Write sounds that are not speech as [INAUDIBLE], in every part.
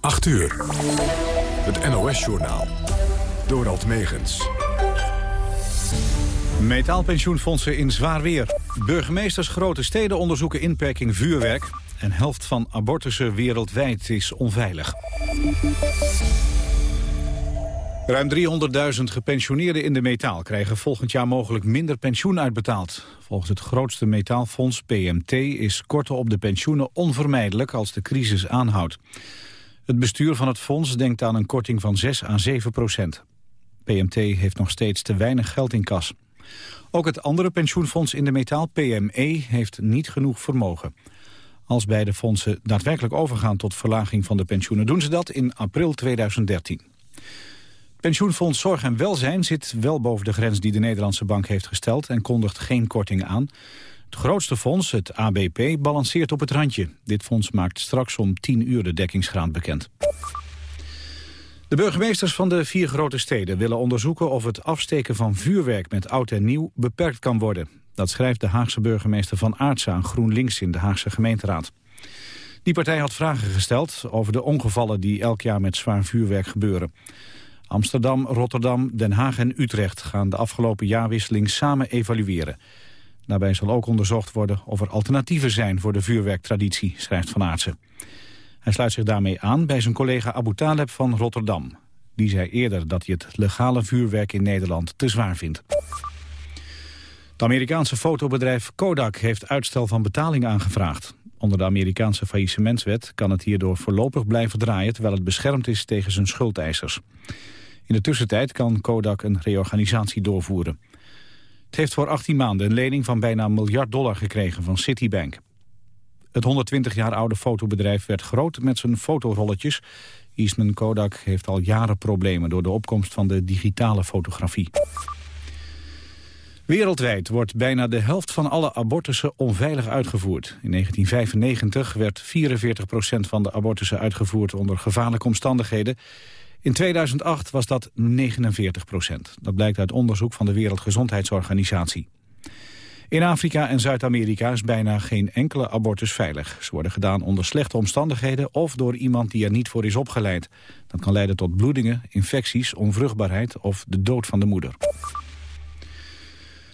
8 uur. Het NOS-journaal. Dorald Megens. Metaalpensioenfondsen in zwaar weer. Burgemeesters grote steden onderzoeken inperking vuurwerk. En helft van abortussen wereldwijd is onveilig. Ruim 300.000 gepensioneerden in de metaal krijgen volgend jaar mogelijk minder pensioen uitbetaald. Volgens het grootste metaalfonds PMT is korten op de pensioenen onvermijdelijk als de crisis aanhoudt. Het bestuur van het fonds denkt aan een korting van 6 à 7 procent. PMT heeft nog steeds te weinig geld in kas. Ook het andere pensioenfonds in de metaal, PME, heeft niet genoeg vermogen. Als beide fondsen daadwerkelijk overgaan tot verlaging van de pensioenen... doen ze dat in april 2013. Pensioenfonds Zorg en Welzijn zit wel boven de grens die de Nederlandse bank heeft gesteld... en kondigt geen korting aan. Het grootste fonds, het ABP, balanceert op het randje. Dit fonds maakt straks om 10 uur de dekkingsgraad bekend. De burgemeesters van de vier grote steden willen onderzoeken of het afsteken van vuurwerk met oud en nieuw beperkt kan worden. Dat schrijft de Haagse burgemeester Van Aartsen aan GroenLinks in de Haagse gemeenteraad. Die partij had vragen gesteld over de ongevallen die elk jaar met zwaar vuurwerk gebeuren. Amsterdam, Rotterdam, Den Haag en Utrecht gaan de afgelopen jaarwisseling samen evalueren. Daarbij zal ook onderzocht worden of er alternatieven zijn voor de vuurwerktraditie, schrijft Van Aartsen. Hij sluit zich daarmee aan bij zijn collega Abu Taleb van Rotterdam. Die zei eerder dat hij het legale vuurwerk in Nederland te zwaar vindt. Het Amerikaanse fotobedrijf Kodak heeft uitstel van betaling aangevraagd. Onder de Amerikaanse faillissementswet kan het hierdoor voorlopig blijven draaien... terwijl het beschermd is tegen zijn schuldeisers. In de tussentijd kan Kodak een reorganisatie doorvoeren. Het heeft voor 18 maanden een lening van bijna een miljard dollar gekregen van Citibank. Het 120 jaar oude fotobedrijf werd groot met zijn fotorolletjes. Eastman Kodak heeft al jaren problemen door de opkomst van de digitale fotografie. Wereldwijd wordt bijna de helft van alle abortussen onveilig uitgevoerd. In 1995 werd 44% van de abortussen uitgevoerd onder gevaarlijke omstandigheden. In 2008 was dat 49% Dat blijkt uit onderzoek van de Wereldgezondheidsorganisatie. In Afrika en Zuid-Amerika is bijna geen enkele abortus veilig. Ze worden gedaan onder slechte omstandigheden of door iemand die er niet voor is opgeleid. Dat kan leiden tot bloedingen, infecties, onvruchtbaarheid of de dood van de moeder.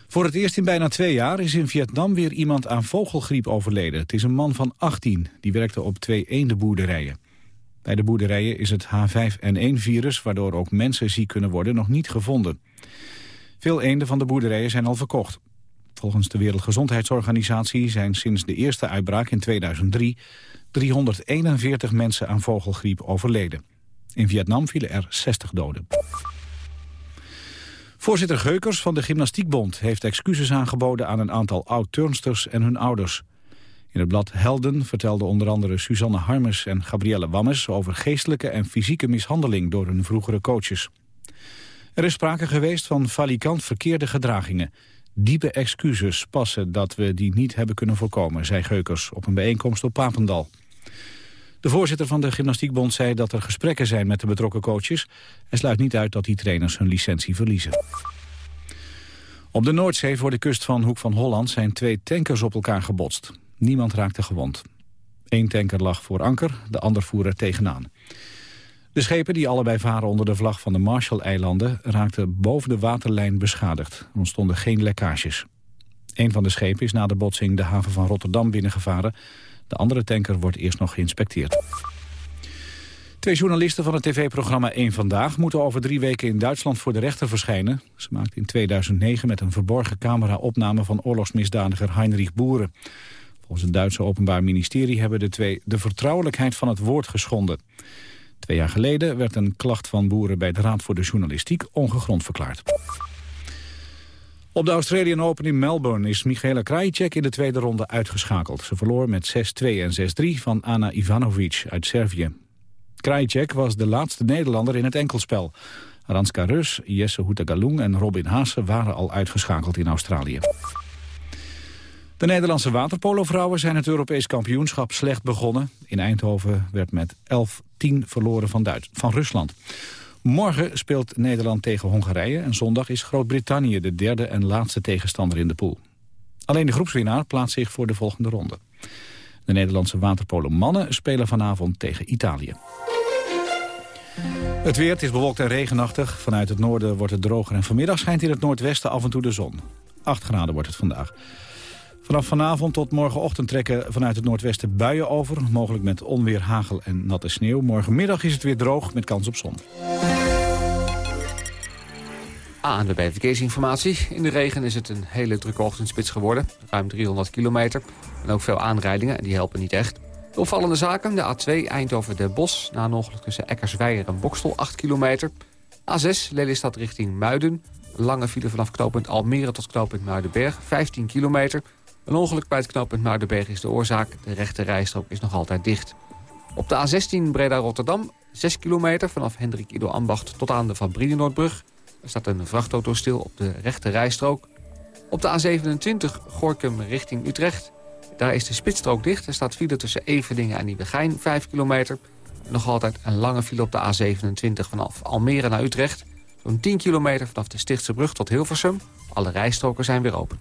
Voor het eerst in bijna twee jaar is in Vietnam weer iemand aan vogelgriep overleden. Het is een man van 18, die werkte op twee eendenboerderijen. Bij de boerderijen is het H5N1-virus, waardoor ook mensen ziek kunnen worden, nog niet gevonden. Veel eenden van de boerderijen zijn al verkocht. Volgens de Wereldgezondheidsorganisatie zijn sinds de eerste uitbraak in 2003 341 mensen aan vogelgriep overleden. In Vietnam vielen er 60 doden. Voorzitter Geukers van de Gymnastiekbond heeft excuses aangeboden aan een aantal oud-turnsters en hun ouders. In het blad Helden vertelden onder andere Suzanne Harmes en Gabrielle Wammes over geestelijke en fysieke mishandeling door hun vroegere coaches. Er is sprake geweest van falikant verkeerde gedragingen. Diepe excuses passen dat we die niet hebben kunnen voorkomen, zei Geukers op een bijeenkomst op Papendal. De voorzitter van de Gymnastiekbond zei dat er gesprekken zijn met de betrokken coaches. Hij sluit niet uit dat die trainers hun licentie verliezen. Op de Noordzee voor de kust van Hoek van Holland zijn twee tankers op elkaar gebotst. Niemand raakte gewond. Eén tanker lag voor anker, de ander voer er tegenaan. De schepen, die allebei varen onder de vlag van de Marshall-eilanden... raakten boven de waterlijn beschadigd. Er ontstonden geen lekkages. Een van de schepen is na de botsing de haven van Rotterdam binnengevaren. De andere tanker wordt eerst nog geïnspecteerd. Twee journalisten van het tv-programma 1 Vandaag... moeten over drie weken in Duitsland voor de rechter verschijnen. Ze maakten in 2009 met een verborgen camera opname... van oorlogsmisdadiger Heinrich Boeren. Volgens het Duitse Openbaar Ministerie hebben de twee... de vertrouwelijkheid van het woord geschonden. Twee jaar geleden werd een klacht van boeren bij de Raad voor de Journalistiek ongegrond verklaard. Op de Australian Open in Melbourne is Michaela Krajicek in de tweede ronde uitgeschakeld. Ze verloor met 6-2 en 6-3 van Ana Ivanovic uit Servië. Krajicek was de laatste Nederlander in het enkelspel. Aranska Rus, Jesse Houtagalung en Robin Haase waren al uitgeschakeld in Australië. De Nederlandse waterpolovrouwen zijn het Europees kampioenschap slecht begonnen. In Eindhoven werd met 11-10 verloren van, Duits van Rusland. Morgen speelt Nederland tegen Hongarije en zondag is Groot-Brittannië de derde en laatste tegenstander in de pool. Alleen de groepswinnaar plaatst zich voor de volgende ronde. De Nederlandse waterpolo mannen spelen vanavond tegen Italië. Het weer, is bewolkt en regenachtig. Vanuit het noorden wordt het droger en vanmiddag schijnt in het noordwesten af en toe de zon. 8 graden wordt het vandaag. Vanaf vanavond tot morgenochtend trekken vanuit het noordwesten buien over. Mogelijk met onweer, hagel en natte sneeuw. Morgenmiddag is het weer droog met kans op zon. ANWB Verkeersinformatie. In de regen is het een hele drukke ochtendspits geworden. Ruim 300 kilometer. En ook veel aanrijdingen, en die helpen niet echt. De opvallende zaken, de A2 Eindhoven-De Bos... na een ongeluk tussen Eckersweijer en Bokstel, 8 kilometer. A6 Lelystad richting Muiden. Lange file vanaf knooppunt Almere tot knooppunt Muidenberg, 15 kilometer. Een ongeluk bij het knooppunt Muidenberg is de oorzaak. De rechte rijstrook is nog altijd dicht. Op de A16 Breda-Rotterdam, 6 kilometer... vanaf Hendrik Ido Ambacht tot aan de Van Brienenoordbrug. Er staat een vrachtauto stil op de rechte rijstrook. Op de A27 Gorkum richting Utrecht. Daar is de spitsstrook dicht. Er staat file tussen Everdingen en Nieuwegein, 5 kilometer. Nog altijd een lange file op de A27 vanaf Almere naar Utrecht. Zo'n 10 kilometer vanaf de Stichtse brug tot Hilversum. Alle rijstroken zijn weer open.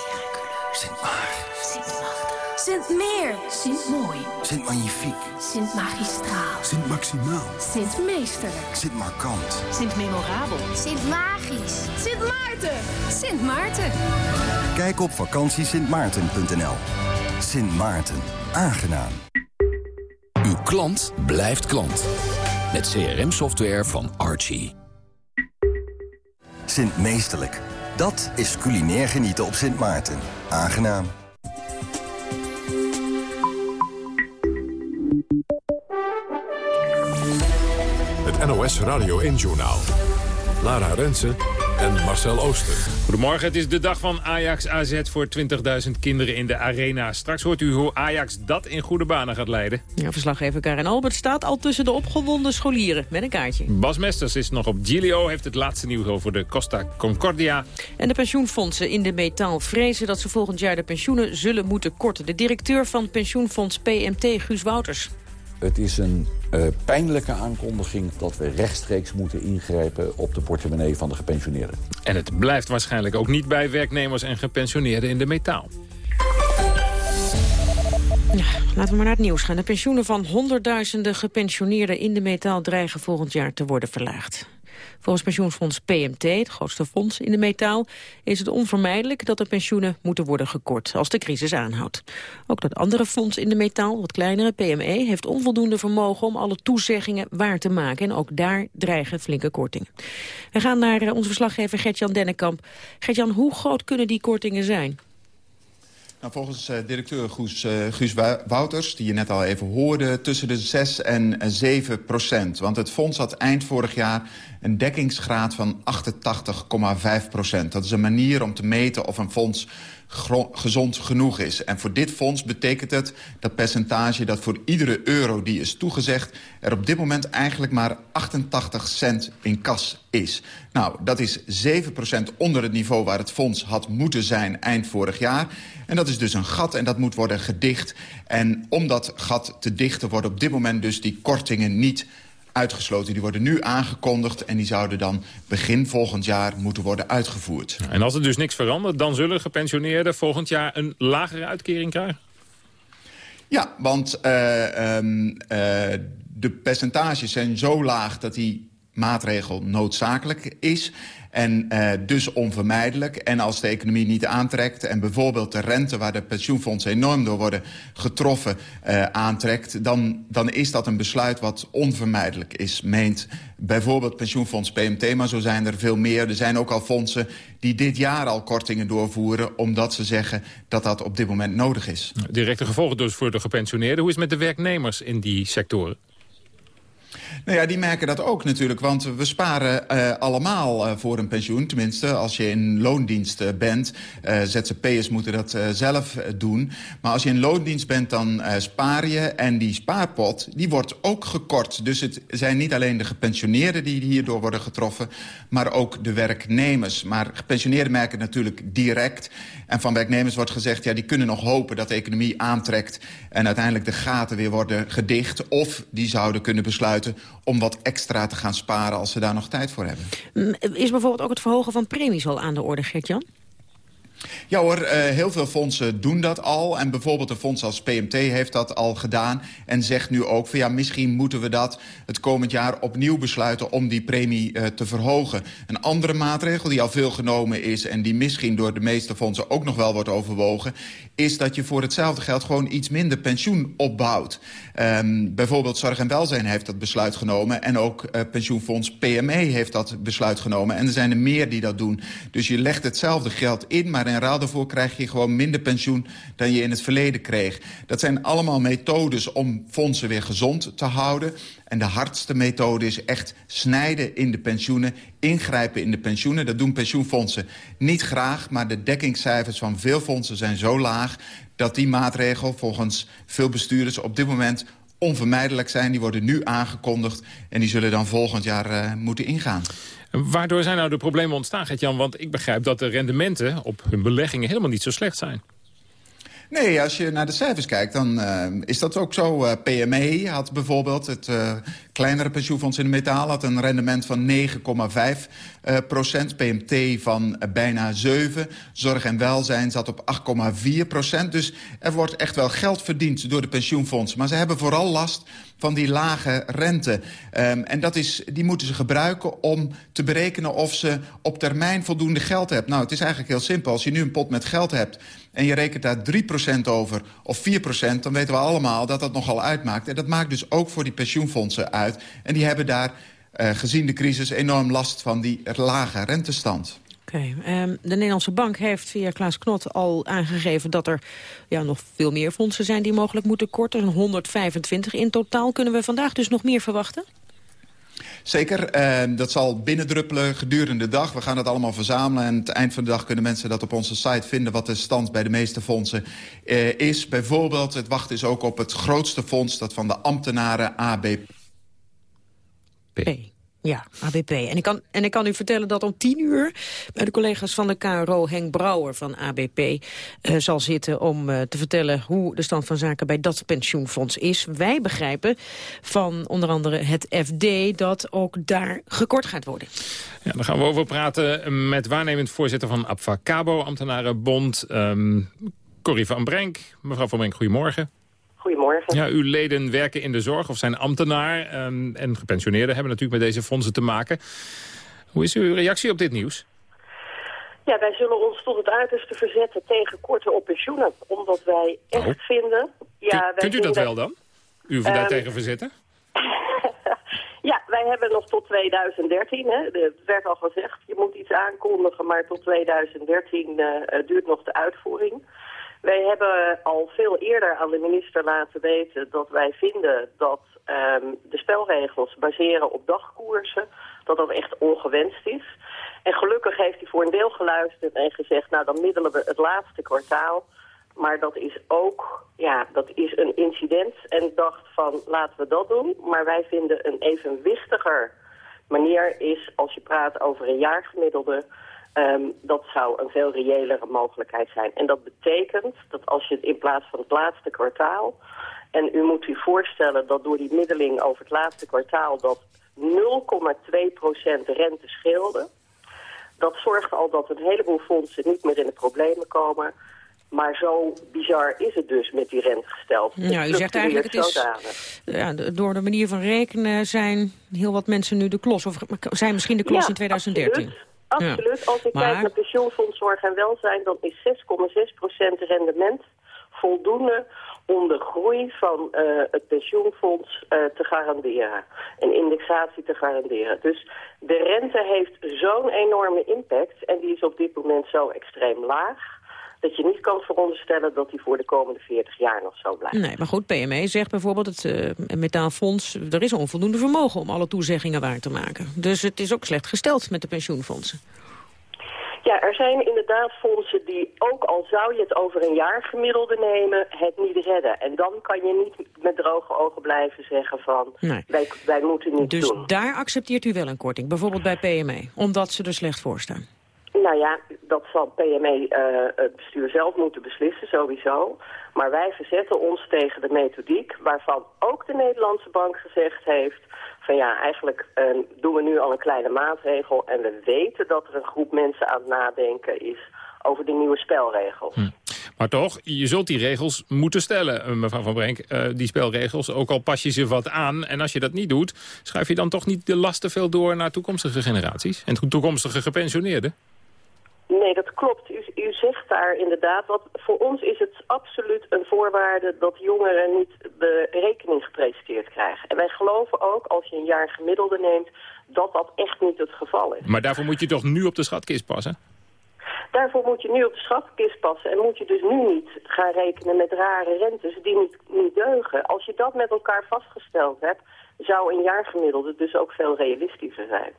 Sint Meer. Sint Mooi. Sint Magnifiek. Sint Magistraal. Sint Maximaal. Sint Meesterlijk. Sint Markant. Sint Memorabel. Sint Magisch. Sint Maarten. Sint Maarten. Kijk op vakantiesintmaarten.nl. Sint Maarten. Aangenaam. Uw klant blijft klant. Met CRM-software van Archie. Sint Meesterlijk. Dat is culinair genieten op Sint Maarten. Aangenaam. Het NOS Radio 1-journaal. Lara Rensen en Marcel Ooster. Goedemorgen, het is de dag van Ajax AZ voor 20.000 kinderen in de arena. Straks hoort u hoe Ajax dat in goede banen gaat leiden. Ja, verslaggever Karen Albert staat al tussen de opgewonden scholieren met een kaartje. Bas Mesters is nog op Giglio, heeft het laatste nieuws over de Costa Concordia. En de pensioenfondsen in de metaal vrezen dat ze volgend jaar de pensioenen zullen moeten korten. De directeur van pensioenfonds PMT, Guus Wouters. Het is een uh, pijnlijke aankondiging dat we rechtstreeks moeten ingrijpen op de portemonnee van de gepensioneerden. En het blijft waarschijnlijk ook niet bij werknemers en gepensioneerden in de metaal. Ja, laten we maar naar het nieuws gaan. De pensioenen van honderdduizenden gepensioneerden in de metaal dreigen volgend jaar te worden verlaagd. Volgens pensioenfonds PMT, het grootste fonds in de metaal, is het onvermijdelijk dat de pensioenen moeten worden gekort als de crisis aanhoudt. Ook dat andere fonds in de metaal, wat kleinere, PME, heeft onvoldoende vermogen om alle toezeggingen waar te maken. En ook daar dreigen flinke kortingen. We gaan naar eh, onze verslaggever Gertjan Dennekamp. Gertjan, hoe groot kunnen die kortingen zijn? Nou, volgens uh, directeur Guus, uh, Guus Wouters, die je net al even hoorde... tussen de 6 en 7 procent. Want het fonds had eind vorig jaar een dekkingsgraad van 88,5 procent. Dat is een manier om te meten of een fonds gezond genoeg is. En voor dit fonds betekent het dat percentage dat voor iedere euro die is toegezegd... er op dit moment eigenlijk maar 88 cent in kas is. Nou, dat is 7% onder het niveau waar het fonds had moeten zijn eind vorig jaar. En dat is dus een gat en dat moet worden gedicht. En om dat gat te dichten worden op dit moment dus die kortingen niet uitgesloten. Die worden nu aangekondigd en die zouden dan begin volgend jaar moeten worden uitgevoerd. En als er dus niks verandert, dan zullen gepensioneerden volgend jaar een lagere uitkering krijgen? Ja, want uh, um, uh, de percentages zijn zo laag dat die maatregel noodzakelijk is. En uh, dus onvermijdelijk. En als de economie niet aantrekt en bijvoorbeeld de rente... waar de pensioenfondsen enorm door worden getroffen uh, aantrekt... Dan, dan is dat een besluit wat onvermijdelijk is, meent bijvoorbeeld pensioenfonds PMT... maar zo zijn er veel meer. Er zijn ook al fondsen die dit jaar al kortingen doorvoeren... omdat ze zeggen dat dat op dit moment nodig is. Directe gevolgen dus voor de gepensioneerden. Hoe is het met de werknemers in die sectoren? Nou ja, die merken dat ook natuurlijk. Want we sparen uh, allemaal uh, voor een pensioen. Tenminste, als je in loondienst uh, bent. ZZP'ers moeten dat zelf doen. Maar als je in loondienst bent, dan spaar je. En die spaarpot, die wordt ook gekort. Dus het zijn niet alleen de gepensioneerden die hierdoor worden getroffen... maar ook de werknemers. Maar gepensioneerden merken het natuurlijk direct. En van werknemers wordt gezegd, ja, die kunnen nog hopen dat de economie aantrekt... en uiteindelijk de gaten weer worden gedicht. Of die zouden kunnen besluiten om wat extra te gaan sparen als ze daar nog tijd voor hebben. Is bijvoorbeeld ook het verhogen van premies al aan de orde, Gert-Jan? Ja hoor, uh, heel veel fondsen doen dat al. En bijvoorbeeld een fonds als PMT heeft dat al gedaan. En zegt nu ook van ja, misschien moeten we dat het komend jaar opnieuw besluiten om die premie uh, te verhogen. Een andere maatregel die al veel genomen is en die misschien door de meeste fondsen ook nog wel wordt overwogen, is dat je voor hetzelfde geld gewoon iets minder pensioen opbouwt. Um, bijvoorbeeld Zorg en Welzijn heeft dat besluit genomen en ook uh, pensioenfonds PME heeft dat besluit genomen. En er zijn er meer die dat doen. Dus je legt hetzelfde geld in, maar in ruil daarvoor krijg je gewoon minder pensioen dan je in het verleden kreeg. Dat zijn allemaal methodes om fondsen weer gezond te houden. En de hardste methode is echt snijden in de pensioenen, ingrijpen in de pensioenen. Dat doen pensioenfondsen niet graag, maar de dekkingscijfers van veel fondsen zijn zo laag... dat die maatregel volgens veel bestuurders op dit moment onvermijdelijk zijn. Die worden nu aangekondigd en die zullen dan volgend jaar uh, moeten ingaan. Waardoor zijn nou de problemen ontstaan, Gert-Jan? Want ik begrijp dat de rendementen op hun beleggingen helemaal niet zo slecht zijn. Nee, als je naar de cijfers kijkt, dan uh, is dat ook zo. Uh, PME had bijvoorbeeld, het uh, kleinere pensioenfonds in de metaal... had een rendement van 9,5 procent. PMT van bijna 7. Zorg en welzijn zat op 8,4 procent. Dus er wordt echt wel geld verdiend door de pensioenfondsen. Maar ze hebben vooral last van die lage rente. Um, en dat is, die moeten ze gebruiken om te berekenen of ze op termijn voldoende geld hebben. Nou, het is eigenlijk heel simpel. Als je nu een pot met geld hebt en je rekent daar 3% over of 4%... dan weten we allemaal dat dat nogal uitmaakt. En dat maakt dus ook voor die pensioenfondsen uit. En die hebben daar, uh, gezien de crisis, enorm last van die lage rentestand. Okay. Um, de Nederlandse Bank heeft via Klaas Knot al aangegeven dat er ja, nog veel meer fondsen zijn die mogelijk moeten korten. 125 in totaal. Kunnen we vandaag dus nog meer verwachten? Zeker, uh, dat zal binnendruppelen gedurende de dag. We gaan dat allemaal verzamelen en aan het eind van de dag kunnen mensen dat op onze site vinden wat de stand bij de meeste fondsen uh, is. Bijvoorbeeld, het wachten is ook op het grootste fonds, dat van de ambtenaren ABP. P. Ja, ABP. En ik, kan, en ik kan u vertellen dat om tien uur bij de collega's van de KRO Henk Brouwer van ABP uh, zal zitten om uh, te vertellen hoe de stand van zaken bij dat pensioenfonds is. Wij begrijpen van onder andere het FD dat ook daar gekort gaat worden. Ja, daar gaan we over praten met waarnemend voorzitter van Abfacabo, ambtenarenbond, um, Corrie van Brenk. Mevrouw van Brenk, goedemorgen. Goedemorgen. Ja, uw leden werken in de zorg of zijn ambtenaar. Um, en gepensioneerden hebben natuurlijk met deze fondsen te maken. Hoe is uw reactie op dit nieuws? Ja, wij zullen ons tot het uiterste verzetten tegen korte op pensioenen. Omdat wij echt oh. vinden... Ja, wij kunt u dat wel dan? U um, daar tegen verzetten? [LAUGHS] ja, wij hebben nog tot 2013. Hè. Het werd al gezegd, je moet iets aankondigen, maar tot 2013 uh, duurt nog de uitvoering. Wij hebben al veel eerder aan de minister laten weten dat wij vinden dat um, de spelregels baseren op dagkoersen, dat dat echt ongewenst is. En gelukkig heeft hij voor een deel geluisterd en gezegd, nou dan middelen we het laatste kwartaal. Maar dat is ook, ja, dat is een incident en dacht van laten we dat doen. Maar wij vinden een evenwichtiger manier is als je praat over een jaargemiddelde Um, dat zou een veel reëlere mogelijkheid zijn. En dat betekent dat als je het in plaats van het laatste kwartaal... en u moet u voorstellen dat door die middeling over het laatste kwartaal... dat 0,2% rente scheelde... dat zorgt al dat een heleboel fondsen niet meer in de problemen komen... Maar zo bizar is het dus met die rentegesteld. Ja, u zegt eigenlijk het is... Ja, door de manier van rekenen zijn heel wat mensen nu de klos. Of zijn misschien de klos ja, in 2013. Absoluut. Absoluut. Als ik maar... kijk naar pensioenfonds Zorg en Welzijn... dan is 6,6% rendement voldoende om de groei van uh, het pensioenfonds uh, te garanderen. En indexatie te garanderen. Dus de rente heeft zo'n enorme impact... en die is op dit moment zo extreem laag dat je niet kan veronderstellen dat die voor de komende 40 jaar nog zo blijft. Nee, maar goed, PME zegt bijvoorbeeld, het uh, metaalfonds... er is onvoldoende vermogen om alle toezeggingen waar te maken. Dus het is ook slecht gesteld met de pensioenfondsen. Ja, er zijn inderdaad fondsen die, ook al zou je het over een jaar gemiddelde nemen, het niet redden. En dan kan je niet met droge ogen blijven zeggen van, wij, wij moeten niet dus doen. Dus daar accepteert u wel een korting, bijvoorbeeld bij PME, omdat ze er slecht voor staan? Nou ja, dat zal PME uh, het bestuur zelf moeten beslissen, sowieso. Maar wij verzetten ons tegen de methodiek waarvan ook de Nederlandse bank gezegd heeft van ja, eigenlijk uh, doen we nu al een kleine maatregel... en we weten dat er een groep mensen aan het nadenken is over de nieuwe spelregels. Hm. Maar toch, je zult die regels moeten stellen, eh, mevrouw Van Brenk. Die spelregels, ook al pas je ze wat aan. En als je dat niet doet, schuif je dan toch niet de lasten veel door... naar toekomstige generaties en toekomstige gepensioneerden? Nee, dat klopt. U, u zegt daar inderdaad, wat voor ons is het absoluut een voorwaarde dat jongeren niet de rekening gepresenteerd krijgen. En wij geloven ook, als je een jaar gemiddelde neemt, dat dat echt niet het geval is. Maar daarvoor moet je toch nu op de schatkist passen? Daarvoor moet je nu op de schatkist passen en moet je dus nu niet gaan rekenen met rare rentes die niet, niet deugen. Als je dat met elkaar vastgesteld hebt, zou een jaargemiddelde dus ook veel realistischer zijn.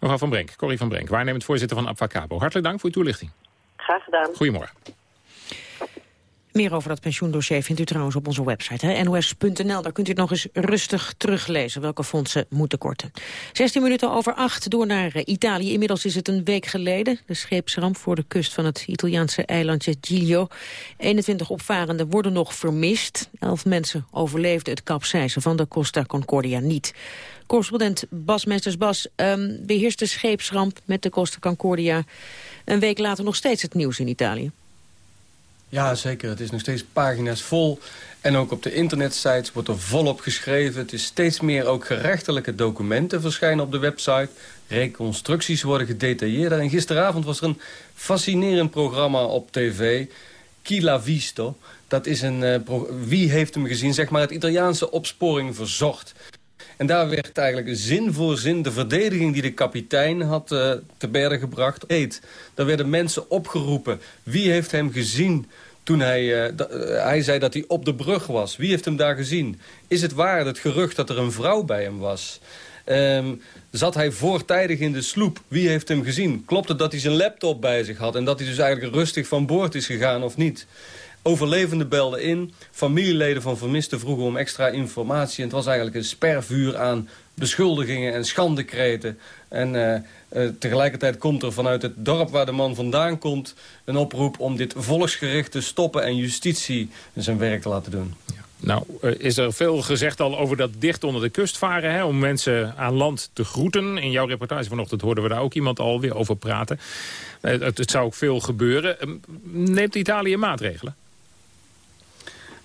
Mevrouw Van Brenk, Corrie van Brenk, waarnemend voorzitter van Abfacabo. Hartelijk dank voor uw toelichting. Graag gedaan. Goedemorgen. Meer over dat pensioendossier vindt u trouwens op onze website, nos.nl. Daar kunt u het nog eens rustig teruglezen welke fondsen moeten korten. 16 minuten over 8 door naar eh, Italië. Inmiddels is het een week geleden. De scheepsramp voor de kust van het Italiaanse eilandje Giglio. 21 opvarenden worden nog vermist. Elf mensen overleefden het kapseizen van de Costa Concordia niet. Correspondent Bas Mesters. Bas, um, beheerst de scheepsramp met de Costa Concordia... een week later nog steeds het nieuws in Italië? Ja, zeker. Het is nog steeds pagina's vol. En ook op de internetsites wordt er volop geschreven. Het is steeds meer ook gerechtelijke documenten verschijnen op de website. Reconstructies worden gedetailleerder. En gisteravond was er een fascinerend programma op tv. Chi l'ha visto. Dat is een... Uh, wie heeft hem gezien? Zeg maar het Italiaanse opsporing verzocht. En daar werd eigenlijk zin voor zin de verdediging die de kapitein had uh, te bergen gebracht. Eet. Daar werden mensen opgeroepen. Wie heeft hem gezien toen hij... Uh, hij zei dat hij op de brug was. Wie heeft hem daar gezien? Is het waar, het gerucht dat er een vrouw bij hem was? Um, zat hij voortijdig in de sloep? Wie heeft hem gezien? Klopt het dat hij zijn laptop bij zich had... en dat hij dus eigenlijk rustig van boord is gegaan of niet? Overlevenden belden in. Familieleden van vermisten vroegen om extra informatie. En het was eigenlijk een spervuur aan beschuldigingen en schandekreten. En uh, uh, tegelijkertijd komt er vanuit het dorp waar de man vandaan komt... een oproep om dit volksgericht te stoppen en justitie zijn werk te laten doen. Nou, is er veel gezegd al over dat dicht onder de kust varen... Hè, om mensen aan land te groeten. In jouw reportage vanochtend hoorden we daar ook iemand alweer over praten. Het, het zou ook veel gebeuren. Neemt Italië maatregelen?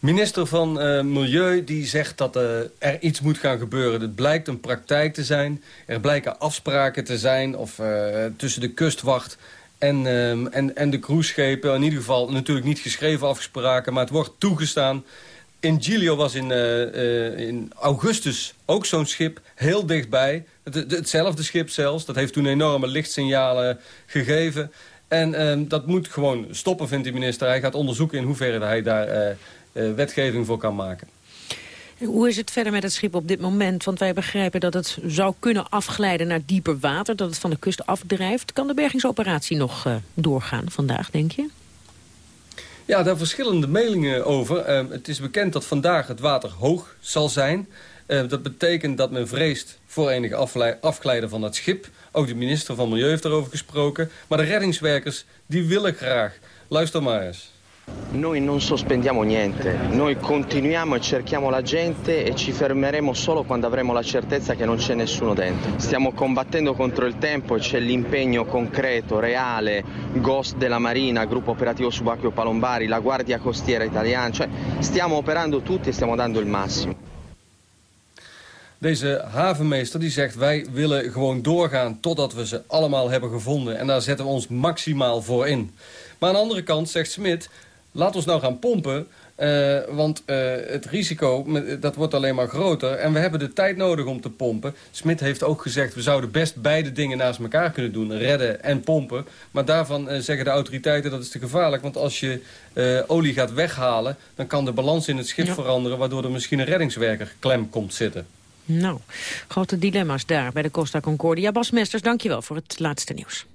Minister van uh, Milieu die zegt dat uh, er iets moet gaan gebeuren. Het blijkt een praktijk te zijn. Er blijken afspraken te zijn of, uh, tussen de kustwacht en, en, en de cruiseschepen. In ieder geval natuurlijk niet geschreven afspraken, maar het wordt toegestaan. In Giglio was in, in augustus ook zo'n schip heel dichtbij. Het, hetzelfde schip zelfs. Dat heeft toen enorme lichtsignalen gegeven. En dat moet gewoon stoppen, vindt de minister. Hij gaat onderzoeken in hoeverre hij daar wetgeving voor kan maken. Hoe is het verder met het schip op dit moment? Want wij begrijpen dat het zou kunnen afglijden naar dieper water... dat het van de kust afdrijft. Kan de bergingsoperatie nog uh, doorgaan vandaag, denk je? Ja, daar verschillende meningen over. Uh, het is bekend dat vandaag het water hoog zal zijn. dat betekent dat men vreest voor enige afglijden van het schip. Ook de minister van Milieu heeft daarover gesproken. Maar de reddingswerkers die willen graag. Luister maar eens. Noi non sospendiamo niente, noi continuiamo e cerchiamo la gente e ci fermeremo solo quando avremo la certezza che non c'è nessuno dentro. Stiamo combattendo contro il tempo e c'è l'impegno concreto, reale, Ghost della Marina, gruppo operativo subacqueo Palombari, la Guardia Costiera italiana, cioè stiamo operando tutti e stiamo dando il massimo. Deze havenmeester die zegt wij willen gewoon doorgaan totdat we ze allemaal hebben gevonden. En daar zetten we ons maximaal voor in. Maar aan de andere kant zegt Smit, laat ons nou gaan pompen. Uh, want uh, het risico, dat wordt alleen maar groter. En we hebben de tijd nodig om te pompen. Smit heeft ook gezegd, we zouden best beide dingen naast elkaar kunnen doen. Redden en pompen. Maar daarvan uh, zeggen de autoriteiten, dat is te gevaarlijk. Want als je olie gaat weghalen, dan kan de balans in het schip ja. veranderen... waardoor er misschien een reddingswerker klem komt zitten. Nou, grote dilemma's daar bij de Costa Concordia. Bas Mesters, dankjewel voor het laatste nieuws.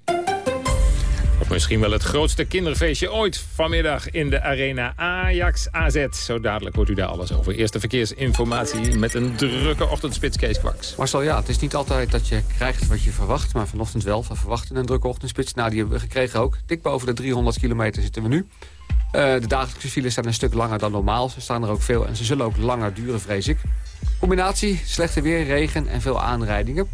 Of misschien wel het grootste kinderfeestje ooit vanmiddag in de arena Ajax AZ. Zo dadelijk hoort u daar alles over. Eerste verkeersinformatie met een drukke ochtendspits Kees Kwaks. Marcel, ja, het is niet altijd dat je krijgt wat je verwacht. Maar vanochtend wel. We verwachten een drukke ochtendspits. Nou, die hebben we gekregen ook. Dik boven de 300 kilometer zitten we nu. Uh, de dagelijkse files zijn een stuk langer dan normaal. Ze staan er ook veel en ze zullen ook langer duren, vrees ik. Combinatie, slechte weer, regen en veel aanrijdingen.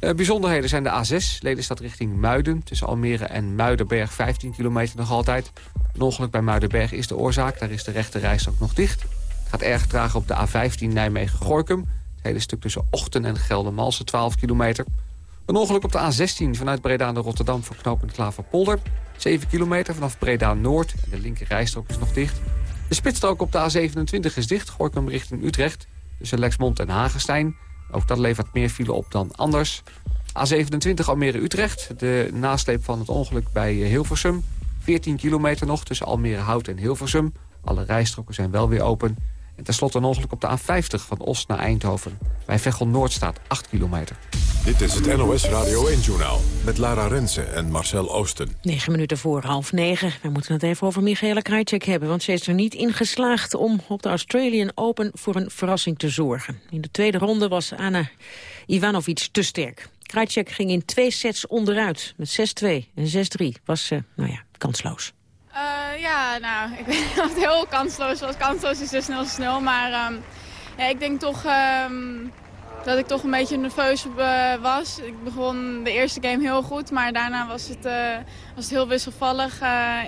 Uh, bijzonderheden zijn de A6, Lelystad richting Muiden. Tussen Almere en Muidenberg 15 kilometer nog altijd. Een ongeluk bij Muidenberg is de oorzaak. Daar is de rechte reis nog dicht. Het gaat erg traag op de A15 Nijmegen-Gorkum. Het hele stuk tussen Ochten en Geldermalsen 12 kilometer. Een ongeluk op de A16 vanuit Breda naar Rotterdam voor knooppunt Klaverpolder. 7 kilometer vanaf Breda-Noord. De linker rijstrook is nog dicht. De spitsstrook op de A27 is dicht. Gorkum richting Utrecht. Tussen Lexmond en Hagenstein. Ook dat levert meer file op dan anders. A27 Almere-Utrecht. De nasleep van het ongeluk bij Hilversum. 14 kilometer nog tussen Almere-Hout en Hilversum. Alle rijstroken zijn wel weer open. En tenslotte een ongeluk op de A50 van Os naar Eindhoven. Bij Veghel Noord staat 8 kilometer. Dit is het NOS Radio 1-journaal met Lara Rensen en Marcel Oosten. 9 minuten voor half negen. We moeten het even over Michaela Krajcek hebben... want ze is er niet in geslaagd om op de Australian Open voor een verrassing te zorgen. In de tweede ronde was Anna Ivanovic te sterk. Krajcek ging in twee sets onderuit met 6-2 en 6-3. Was ze, nou ja, kansloos. Uh, ja, nou, [LAUGHS] ik weet niet of het heel kansloos was. Kansloos is dus snel, snel. Maar um, ja, ik denk toch um, dat ik toch een beetje nerveus uh, was. Ik begon de eerste game heel goed, maar daarna was het, uh, was het heel wisselvallig.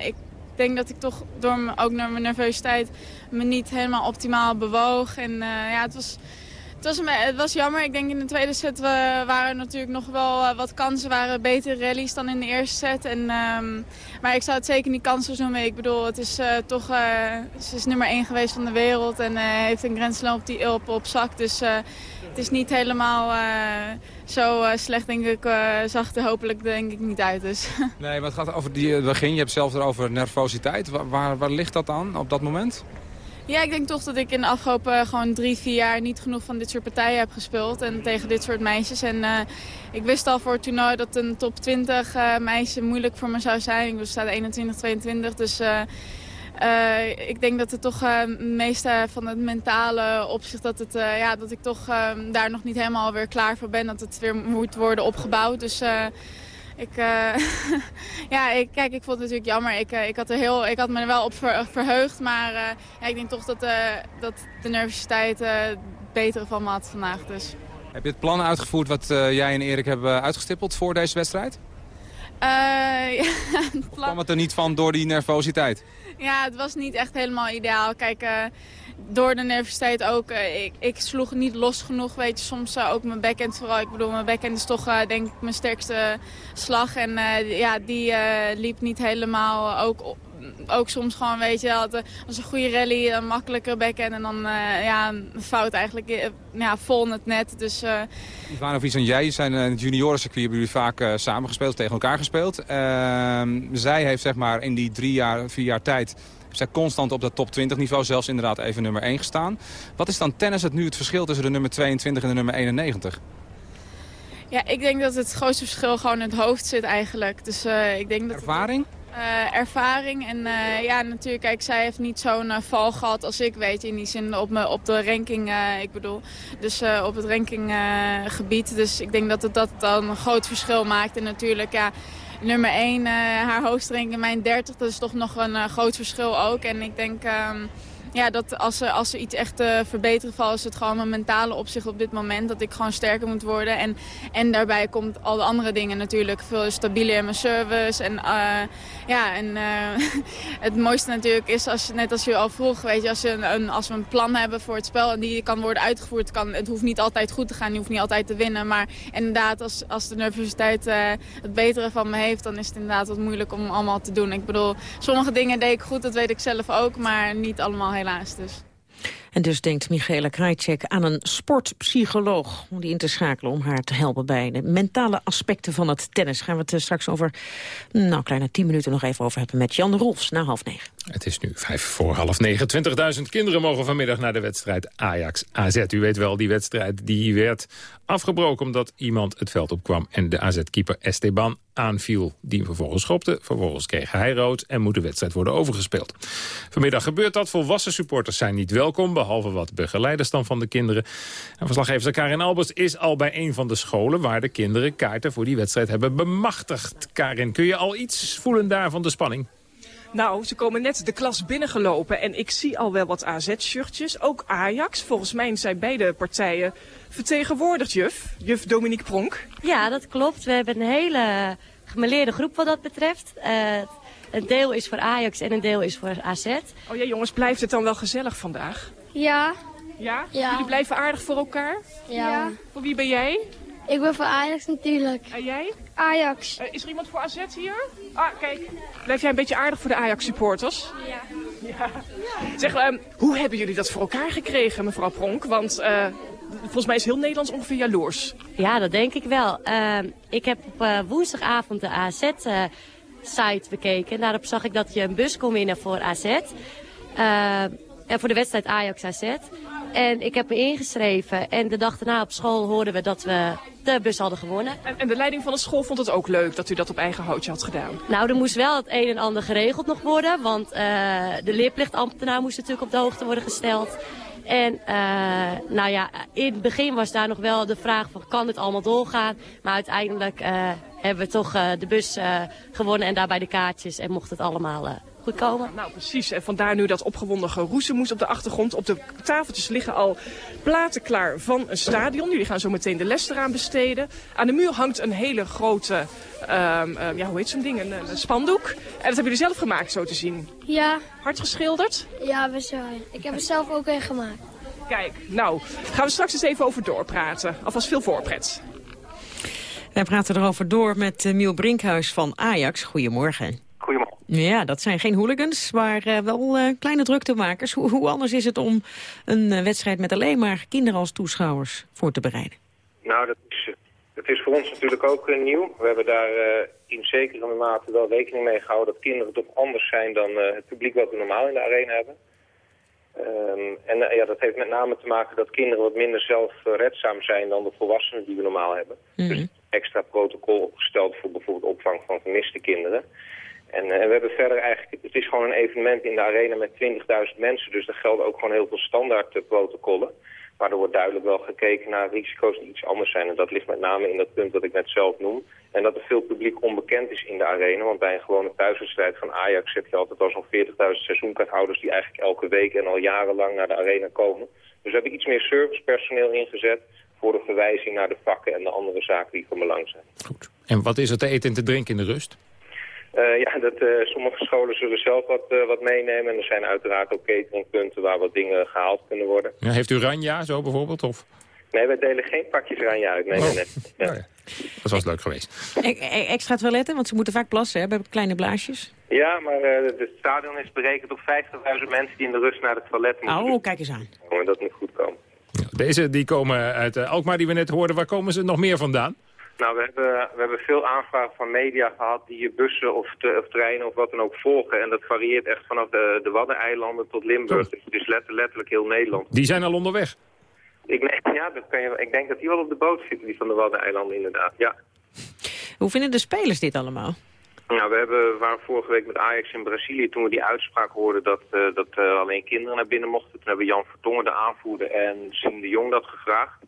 ik denk dat ik toch door ook door mijn nervositeit me niet helemaal optimaal bewoog. En ja, het was het was, het was jammer. Ik denk in de tweede set waren natuurlijk nog wel uh, wat kansen. waren betere rallies dan in de eerste set. En, um, maar ik zou het zeker niet kansloos noemen. Ik bedoel, het is uh, toch... Uh, ze is nummer 1 geweest van de wereld. En heeft een Slam op, die, op, op zak. Dus het is niet helemaal zo slecht, denk ik. zag er hopelijk denk ik niet uit. Dus. [LAUGHS] Nee, wat gaat over die begin? Je hebt zelf erover nervositeit. Waar, waar ligt dat aan op dat moment? Ja, ik denk toch dat ik in de afgelopen gewoon drie, vier jaar niet genoeg van dit soort partijen heb gespeeld. En tegen dit soort meisjes. En uh, ik wist al voor het toernooi dat een top 20 uh, meisje moeilijk voor me zou zijn. Ik sta 21, 22. Dus ik denk dat het toch meeste van het mentale opzicht... dat, het, ja, dat ik toch daar nog niet helemaal weer klaar voor ben. Dat het weer moet worden opgebouwd. Dus... Ik, uh, [LAUGHS] ja, ik, kijk, ik vond het natuurlijk jammer. Ik, uh, ik, had, er heel, ik had me er wel op ver, verheugd. Maar uh, ja, ik denk toch dat, dat de nervositeit het betere van me had vandaag. Dus. Heb je het plan uitgevoerd wat jij en Erik hebben uitgestippeld voor deze wedstrijd? [LAUGHS] ja, plan... Of kwam het er niet van door die nervositeit? Ja, het was niet echt helemaal ideaal. Kijk, door de nervositeit ook, uh, ik, ik, sloeg niet los genoeg, weet je, soms uh, ook mijn backhand vooral. Ik bedoel, mijn backhand is toch uh, denk ik mijn sterkste slag en ja, die liep niet helemaal, ook, ook soms gewoon, weet je, had, als een goede rally, een makkelijker backhand en dan ja, een fout eigenlijk ja, vol in het net. Dus, Ivanovic en jij zijn in het juniorencircuit, hebben jullie vaak samengespeeld, tegen elkaar gespeeld. Ehm, zij heeft zeg maar in die drie jaar, vier jaar tijd zij constant op dat top 20 niveau, zelfs inderdaad even nummer 1 gestaan. Wat is dan tennis het nu het verschil tussen de nummer 22 en de nummer 91? Ja, ik denk dat het grootste verschil gewoon in het hoofd zit eigenlijk. Dus, uh, ik denk dat ervaring? Uh, ervaring en uh, ja, natuurlijk, kijk, zij heeft niet zo'n val gehad als ik weet. In die zin op, me, op de ranking, ik bedoel. Dus op het rankinggebied. dus ik denk dat het dat dan een groot verschil maakt. En natuurlijk, ja, nummer 1, uh, eh, haar hoogste mijn 30. Dat is toch nog een uh, groot verschil ook. En ik denk... Um, ja, dat als ze, als ze iets echt uh, verbeteren valt, is het gewoon mijn mentale opzicht op dit moment. Dat ik gewoon sterker moet worden. En, en daarbij komt al de andere dingen natuurlijk. Veel stabieler in mijn service. En, uh, ja, en uh, [LAUGHS] het mooiste natuurlijk is, als, net als je al vroeg, weet je, als, je een, als we een plan hebben voor het spel en die kan worden uitgevoerd. Kan, het hoeft niet altijd goed te gaan, je hoeft niet altijd te winnen. Maar inderdaad, als, als de nervositeit het betere van me heeft, dan is het inderdaad wat moeilijk om allemaal te doen. Ik bedoel, sommige dingen deed ik goed, dat weet ik zelf ook, maar niet allemaal dus. En dus denkt Michaela Krajcek aan een sportpsycholoog... om die in te schakelen om haar te helpen bij de mentale aspecten van het tennis. Gaan we het er straks over, nou, kleine tien minuten nog even over hebben... met Jan Rolfs na half negen. Het is nu vijf voor half negen. 20.000 kinderen mogen vanmiddag naar de wedstrijd Ajax-AZ. U weet wel, die wedstrijd die werd afgebroken omdat iemand het veld opkwam... en de AZ-keeper Esteban aanviel. Die vervolgens schopte, vervolgens kreeg hij rood... en moet de wedstrijd worden overgespeeld. Vanmiddag gebeurt dat. Volwassen supporters zijn niet welkom... behalve wat begeleiders dan van de kinderen. En verslaggever Karin Albers is al bij een van de scholen... waar de kinderen kaarten voor die wedstrijd hebben bemachtigd. Karin, kun je al iets voelen daar van de spanning? Nou, ze komen net de klas binnengelopen en ik zie al wel wat AZ-shirtjes. Ook Ajax. Volgens mij zijn beide partijen vertegenwoordigd, juf. Juf Dominique Pronk. Ja, dat klopt. We hebben een hele gemeleerde groep wat dat betreft. Uh, een deel is voor Ajax en een deel is voor AZ. Oh ja, jongens, blijft het dan wel gezellig vandaag? Ja. Ja? ja. Jullie blijven aardig voor elkaar? Ja. ja. Voor wie ben jij? Ik ben voor Ajax natuurlijk. En jij? Ajax. Uh, is er iemand voor AZ hier? Ah, kijk. Blijf jij een beetje aardig voor de Ajax-supporters? Ja. ja. Zeg, um, hoe hebben jullie dat voor elkaar gekregen, mevrouw Pronk? Want uh, volgens mij is heel Nederlands ongeveer jaloers. Ja, dat denk ik wel. Uh, ik heb op uh, woensdagavond de AZ-site bekeken. En daarop zag ik dat je een bus kon winnen voor AZ. en voor de wedstrijd Ajax-AZ. En ik heb me ingeschreven. En de dag daarna op school hoorden we dat we de bus hadden gewonnen. En, en, de leiding van de school vond het ook leuk dat u dat op eigen houtje had gedaan? Nou, er moest wel het een en ander geregeld nog worden. Want uh, de leerplichtambtenaar moest natuurlijk op de hoogte worden gesteld. En uh, nou ja, in het begin was daar nog wel de vraag van kan het allemaal doorgaan. Maar uiteindelijk uh, hebben we toch de bus gewonnen en daarbij de kaartjes. En mocht het allemaal goed komen. Nou, precies. En vandaar nu dat opgewonden geroezemoes op de achtergrond. Op de tafeltjes liggen al platen klaar van een stadion. Jullie gaan zo meteen de les eraan besteden. Aan de muur hangt een hele grote, um, um, ja, hoe heet zo'n ding? Een, een, spandoek. En dat hebben jullie zelf gemaakt, zo te zien. Ja. Hard geschilderd? Ja, best wel. Ik heb het zelf ook een gemaakt. Kijk, nou, gaan we straks eens even over doorpraten. Alvast veel voorpret. Wij praten erover door met uh, Miel Brinkhuis van Ajax. Goedemorgen. Ja, dat zijn geen hooligans, maar uh, wel uh, kleine druktemakers. Hoe, hoe, anders is het om een uh, wedstrijd met alleen maar kinderen als toeschouwers voor te bereiden? Nou, dat is, dat is voor ons natuurlijk ook nieuw. We hebben daar in zekere mate wel rekening mee gehouden dat kinderen toch anders zijn dan het publiek wat we normaal in de arena hebben. Um, en ja, dat heeft met name te maken dat kinderen wat minder zelfredzaam zijn dan de volwassenen die we normaal hebben. Mm -hmm. Dus extra protocol opgesteld voor bijvoorbeeld opvang van vermiste kinderen. En uh, we hebben verder eigenlijk, het is gewoon een evenement in de arena met 20.000 mensen. Dus er gelden ook gewoon heel veel standaard uh, protocollen. Maar er wordt duidelijk wel gekeken naar risico's die iets anders zijn. En dat ligt met name in dat punt dat ik net zelf noem. En dat er veel publiek onbekend is in de arena. Want bij een gewone thuiswedstrijd van Ajax heb je altijd al zo'n 40.000 seizoenkaarthouders... die eigenlijk elke week en al jarenlang naar de arena komen. Dus we hebben iets meer servicepersoneel ingezet voor de verwijzing naar de vakken en de andere zaken die van belang zijn. Goed. En wat is er te eten en te drinken in de rust? Uh, ja, dat, uh, sommige scholen zullen zelf wat, uh, wat meenemen. En er zijn uiteraard ook cateringpunten waar wat dingen gehaald kunnen worden. Ja, heeft u ranja zo bijvoorbeeld? Of? Nee, wij delen geen pakjes ranja uit. Nee, oh. nee, nee. Ja. Oh, ja. Dat was leuk geweest. E e extra toiletten, want ze moeten vaak plassen, hè, bij kleine blaasjes. Ja, maar het stadion is berekend op 50.000 mensen die in de rust naar het toilet moeten. Oh, kijk eens aan. Dus dat moet goed komen. Ja, deze die komen uit Alkmaar die we net hoorden. Waar komen ze nog meer vandaan? Nou, we hebben, we hebben veel aanvragen van media gehad die je bussen of, te, of treinen of wat dan ook volgen. En dat varieert echt vanaf de, de Waddeneilanden tot Limburg. Dus letter, letterlijk heel Nederland. Die zijn al onderweg? Ik, ja, dat kan je, ik denk dat die wel op de boot zitten, die van de Waddeneilanden inderdaad, ja. Hoe vinden de spelers dit allemaal? Nou, we, hebben, we waren vorige week met Ajax in Brazilië toen we die uitspraak hoorden dat, uh, dat uh, alleen kinderen naar binnen mochten. Toen hebben Jan Vertongen, de aanvoerder, en Siem de Jong dat gevraagd.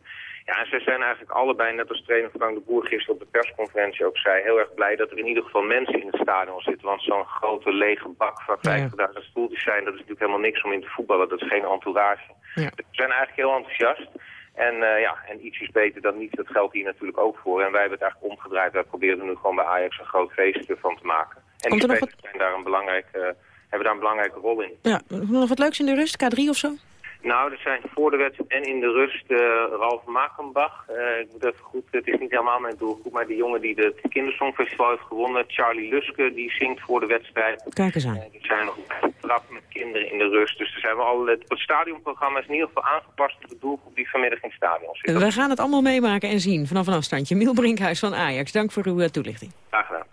Ja, en zij zijn eigenlijk allebei, net als trainer Frank de Boer gisteren op de persconferentie ook zei, heel erg blij dat er in ieder geval mensen in het stadion zitten. Want zo'n grote lege bak waar 50.000 ja. stoeltjes zijn, dat is natuurlijk helemaal niks om in te voetballen. Dat is geen entourage. Ja. Dus we zijn eigenlijk heel enthousiast. En uh, ja, en iets is beter dan niets, dat geldt hier natuurlijk ook voor. En wij hebben het eigenlijk omgedraaid. Wij proberen nu gewoon bij Ajax een groot feest van te maken. En Komt die er spelers zijn daar een belangrijk, uh, hebben daar een belangrijke rol in. Ja, nog wat leuks in de rust, K3 of zo? Nou, er zijn voor de wedstrijd en in de rust uh, Ralf Makenbach. Uh, ik moet even goed, het is niet helemaal mijn doelgroep, maar die jongen die het Kindersongfestival heeft gewonnen, Charlie Luske, die zingt voor de wedstrijd. Kijk eens aan. Uh, die zijn nog trappen met kinderen in de rust. Dus er zijn we al, het, het stadionprogramma is in ieder geval aangepast op de doelgroep die vanmiddag in het stadion zit. We gaan het allemaal meemaken en zien vanaf een afstandje. Miel Brinkhuis van Ajax, dank voor uw toelichting. Graag gedaan.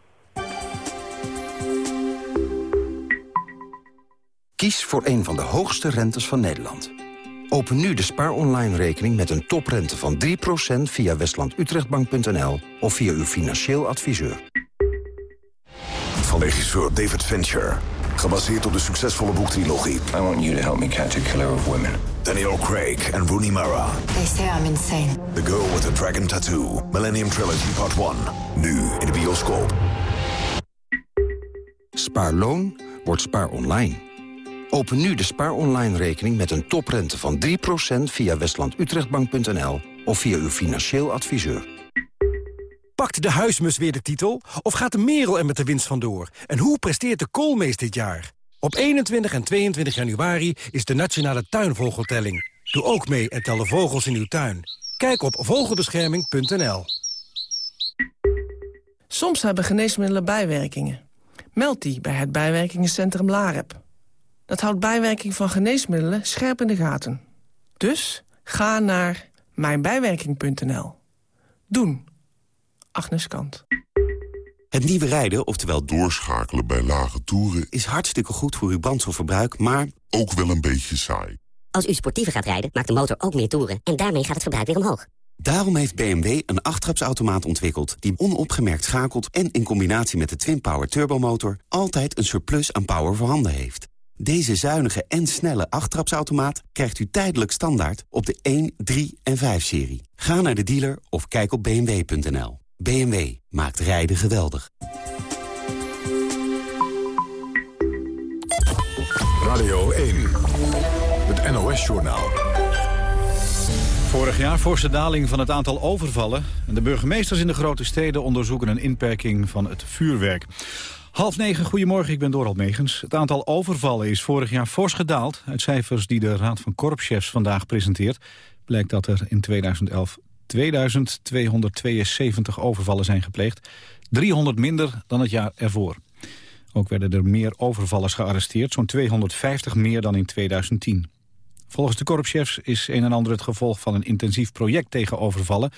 Kies voor een van de hoogste rentes van Nederland. Open nu de Spaar Online rekening met een toprente van 3% via westlandutrechtbank.nl of via uw financieel adviseur. Van regisseur David Fincher. Gebaseerd op de succesvolle boektrilogie. I want you to help me catch a killer of women. Daniel Craig en Rooney Mara. They say I'm insane. The Girl with the Dragon Tattoo. Millennium Trilogy Part 1. Nu in de bioscoop. Spaarloon wordt spaar online. Open nu de Spaar Online rekening met een toprente van 3% via westlandutrechtbank.nl of via uw financieel adviseur. Pakt de huismus weer de titel? Of gaat de merel er met de winst vandoor? En hoe presteert de koolmees dit jaar? Op 21 en 22 januari is de Nationale Tuinvogeltelling. Doe ook mee en tel de vogels in uw tuin. Kijk op vogelbescherming.nl Soms hebben geneesmiddelen bijwerkingen. Meld die bij het bijwerkingencentrum LAREP. Dat houdt bijwerking van geneesmiddelen scherp in de gaten. Dus ga naar mijnbijwerking.nl. Doen. Agnes Kant. Het nieuwe rijden, oftewel doorschakelen bij lage toeren... is hartstikke goed voor uw brandstofverbruik, maar ook wel een beetje saai. Als u sportiever gaat rijden, maakt de motor ook meer toeren... en daarmee gaat het verbruik weer omhoog. Daarom heeft BMW een achttrapsautomaat ontwikkeld... die onopgemerkt schakelt en in combinatie met de Twin-Power turbomotor... altijd een surplus aan power voorhanden heeft. Deze zuinige en snelle achttrapsautomaat krijgt u tijdelijk standaard... op de 1, 3 en 5-serie. Ga naar de dealer of kijk op bmw.nl. BMW maakt rijden geweldig. Radio 1, het NOS-journaal. Vorig jaar forse daling van het aantal overvallen. En de burgemeesters in de grote steden onderzoeken een inperking van het vuurwerk. Half negen, goedemorgen, ik ben Dorald Megens. Het aantal overvallen is vorig jaar fors gedaald. Uit cijfers die de Raad van Korpschefs vandaag presenteert... blijkt dat er in 2011 2272 overvallen zijn gepleegd. 300 minder dan het jaar ervoor. Ook werden er meer overvallers gearresteerd, zo'n 250 meer dan in 2010. Volgens de korpschefs is een en ander het gevolg van een intensief project tegen overvallen.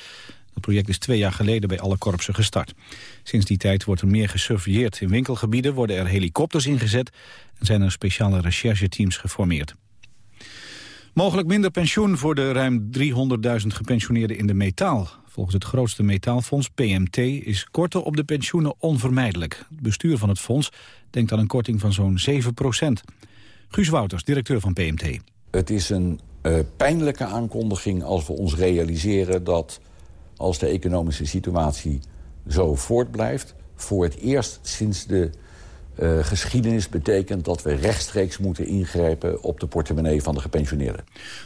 Dat project is twee jaar geleden bij alle korpsen gestart. Sinds die tijd wordt er meer gesurveilleerd. In winkelgebieden worden er helikopters ingezet en zijn er speciale rechercheteams geformeerd. Mogelijk minder pensioen voor de ruim 300.000 gepensioneerden in de metaal. Volgens het grootste metaalfonds, PMT, is korten op de pensioenen onvermijdelijk. Het bestuur van het fonds denkt aan een korting van zo'n 7 procent. Guus Wouters, directeur van PMT. Het is een uh, pijnlijke aankondiging als we ons realiseren dat... als de economische situatie zo voortblijft... voor het eerst sinds de uh, geschiedenis betekent dat we rechtstreeks moeten ingrijpen op de portemonnee van de gepensioneerden.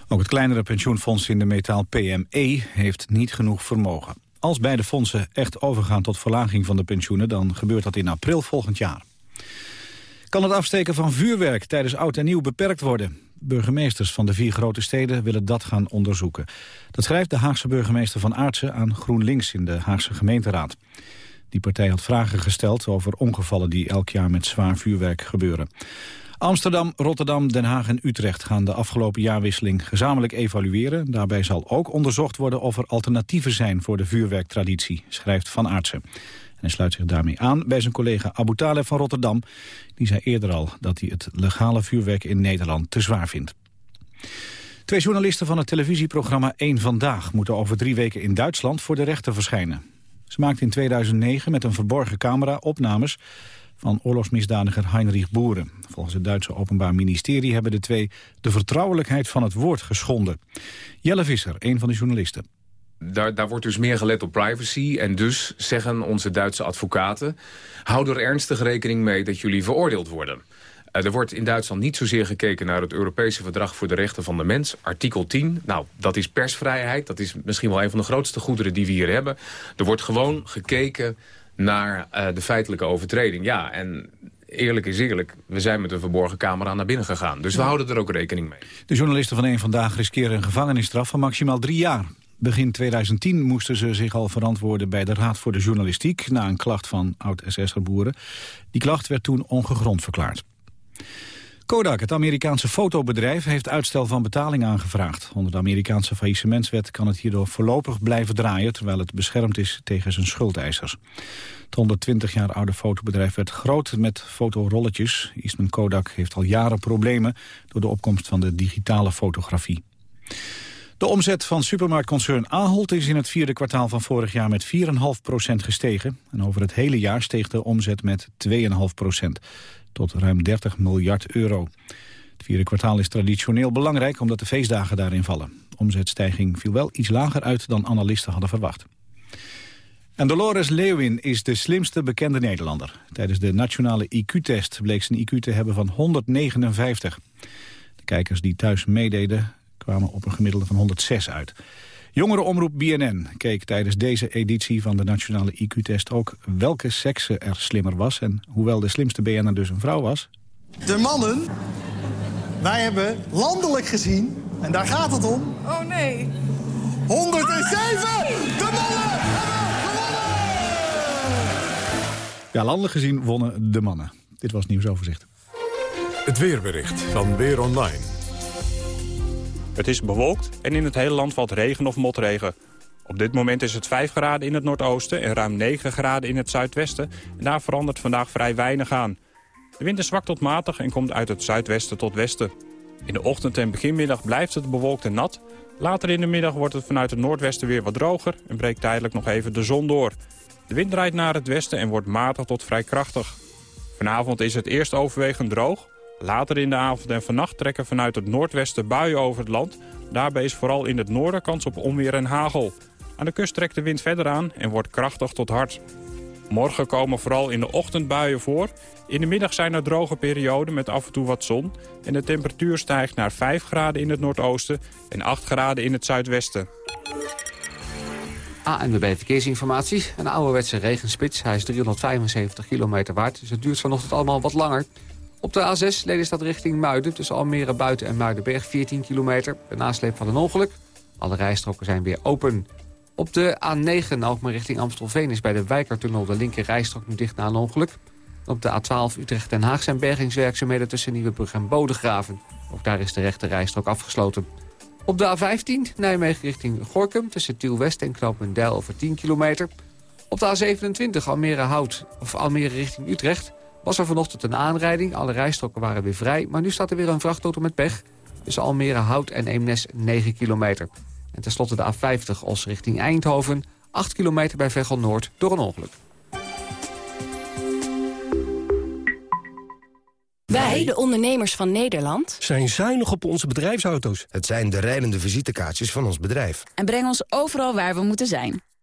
Ook het kleinere pensioenfonds in de metaal PME heeft niet genoeg vermogen. Als beide fondsen echt overgaan tot verlaging van de pensioenen... dan gebeurt dat in april volgend jaar. Kan het afsteken van vuurwerk tijdens oud en nieuw beperkt worden? Burgemeesters van de vier grote steden willen dat gaan onderzoeken. Dat schrijft de Haagse burgemeester van Aartsen aan GroenLinks in de Haagse gemeenteraad. Die partij had vragen gesteld over ongevallen die elk jaar met zwaar vuurwerk gebeuren. Amsterdam, Rotterdam, Den Haag en Utrecht gaan de afgelopen jaarwisseling gezamenlijk evalueren. Daarbij zal ook onderzocht worden of er alternatieven zijn voor de vuurwerktraditie, schrijft Van Aartsen. Hij sluit zich daarmee aan bij zijn collega Abu Taleb van Rotterdam. Die zei eerder al dat hij het legale vuurwerk in Nederland te zwaar vindt. Twee journalisten van het televisieprogramma 1 Vandaag... moeten over drie weken in Duitsland voor de rechter verschijnen. Ze maakte in 2009 met een verborgen camera opnames van oorlogsmisdadiger Heinrich Boeren. Volgens het Duitse Openbaar Ministerie hebben de twee de vertrouwelijkheid van het woord geschonden. Jelle Visser, een van de journalisten. Daar, daar, wordt dus meer gelet op privacy. En dus zeggen onze Duitse advocaten... hou er ernstig rekening mee dat jullie veroordeeld worden. Uh, er wordt in Duitsland niet zozeer gekeken naar het Europese Verdrag voor de Rechten van de Mens. Artikel 10, nou, dat is persvrijheid. Dat is misschien wel een van de grootste goederen die we hier hebben. Er wordt gewoon gekeken naar uh, de feitelijke overtreding. Ja, en eerlijk is eerlijk, we zijn met een verborgen camera naar binnen gegaan. Dus we houden er ook rekening mee. De journalisten van één Vandaag riskeren een gevangenisstraf van maximaal drie jaar. Begin 2010 moesten ze zich al verantwoorden bij de Raad voor de Journalistiek... na een klacht van oud-SS'er Boeren. Die klacht werd toen ongegrond verklaard. Kodak, het Amerikaanse fotobedrijf, heeft uitstel van betaling aangevraagd. Onder de Amerikaanse faillissementswet kan het hierdoor voorlopig blijven draaien... terwijl het beschermd is tegen zijn schuldeisers. Het 120 jaar oude fotobedrijf werd groot met fotorolletjes. Eastman Kodak heeft al jaren problemen door de opkomst van de digitale fotografie. De omzet van supermarktconcern Ahold is in het vierde kwartaal van vorig jaar met 4,5% gestegen. En over het hele jaar steeg de omzet met 2,5% tot ruim 30 miljard euro. Het vierde kwartaal is traditioneel belangrijk omdat de feestdagen daarin vallen. De omzetstijging viel wel iets lager uit dan analisten hadden verwacht. En Dolores Leeuwin is de slimste bekende Nederlander. Tijdens de nationale IQ-test bleek ze een IQ te hebben van 159. De kijkers die thuis meededen kwamen op een gemiddelde van 106 uit. Jongerenomroep BNN keek tijdens deze editie van de nationale IQ-test ook welke sekse er slimmer was. En hoewel de slimste BNN dus een vrouw was... De mannen, wij hebben landelijk gezien, en daar gaat het om... Oh nee. 107! De mannen! Ja, landelijk gezien wonnen de mannen. Dit was nieuwsoverzicht. Het weerbericht van Weer Online. Het is bewolkt en in het hele land valt regen of motregen. Op dit moment is het 5 graden in het noordoosten en ruim 9 graden in het zuidwesten. En daar verandert vandaag vrij weinig aan. De wind is zwak tot matig en komt uit het zuidwesten tot westen. In de ochtend en beginmiddag blijft het bewolkt en nat. Later in de middag wordt het vanuit het noordwesten weer wat droger... en breekt tijdelijk nog even de zon door. De wind draait naar het westen en wordt matig tot vrij krachtig. Vanavond is het eerst overwegend droog. Later in de avond en vannacht trekken vanuit het noordwesten buien over het land. Daarbij is vooral in het noorden kans op onweer en hagel. Aan de kust trekt de wind verder aan en wordt krachtig tot hard. Morgen komen vooral in de ochtend buien voor. In de middag zijn er droge perioden met af en toe wat zon. En de temperatuur stijgt naar 5 graden in het noordoosten en 8 graden in het zuidwesten. ANWB Verkeersinformatie. Een ouderwetse regenspits. Hij is 375 kilometer waard, dus het duurt vanochtend allemaal wat langer. Op de A6 Lelystad richting Muiden tussen Almere Buiten en Muidenberg 14 kilometer. De nasleep van een ongeluk. Alle rijstroken zijn weer open. Op de A9 Alkmaar richting Amstelveen is bij de Wijkertunnel de linker rijstrook nu dicht na een ongeluk. Op de A12 Utrecht-Den Haag zijn bergingswerkzaamheden tussen Nieuwebrug en Bodegraven. Ook daar is de rechte rijstrook afgesloten. Op de A15 Nijmegen richting Gorkum tussen Tiel-West en Knoopendijl over 10 kilometer. Op de A27 Almere Hout of Almere richting Utrecht was er vanochtend een aanrijding. Alle rijstroken waren weer vrij, maar nu staat er weer een vrachtauto met pech. Tussen Almere Hout en Eemnes 9 kilometer. En tenslotte de A50 Os richting Eindhoven. 8 kilometer bij Veghel Noord door een ongeluk. Wij, de ondernemers van Nederland, zijn zuinig op onze bedrijfsauto's. Het zijn de rijdende visitekaartjes van ons bedrijf. en brengen ons overal waar we moeten zijn.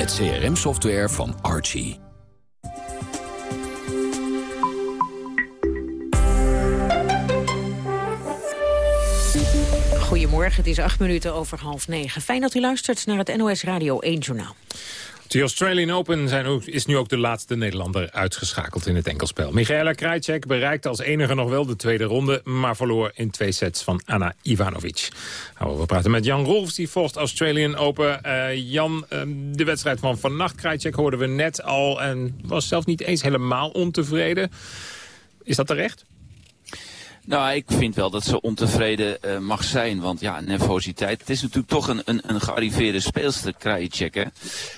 Met CRM-software van Archie. Goedemorgen, het is acht minuten over half negen. Fijn dat u luistert naar het NOS Radio 1 Journaal. De Australian Open zijn is nu ook de laatste Nederlander uitgeschakeld in het enkelspel. Michaela Krajcek bereikte als enige nog wel de tweede ronde... maar verloor in twee sets van Anna Ivanovic. Nou, we praten met Jan Rolfs, die volgt Australian Open. Eh, Jan, eh, de wedstrijd van vannacht, Krajcek, hoorden we net al... en was zelf niet eens helemaal ontevreden. Is dat terecht? Nou, ik vind wel dat ze ontevreden eh, mag zijn. Want ja, nervositeit. Het is natuurlijk toch een, een, een gearriveerde speelster, Krajicek. hè.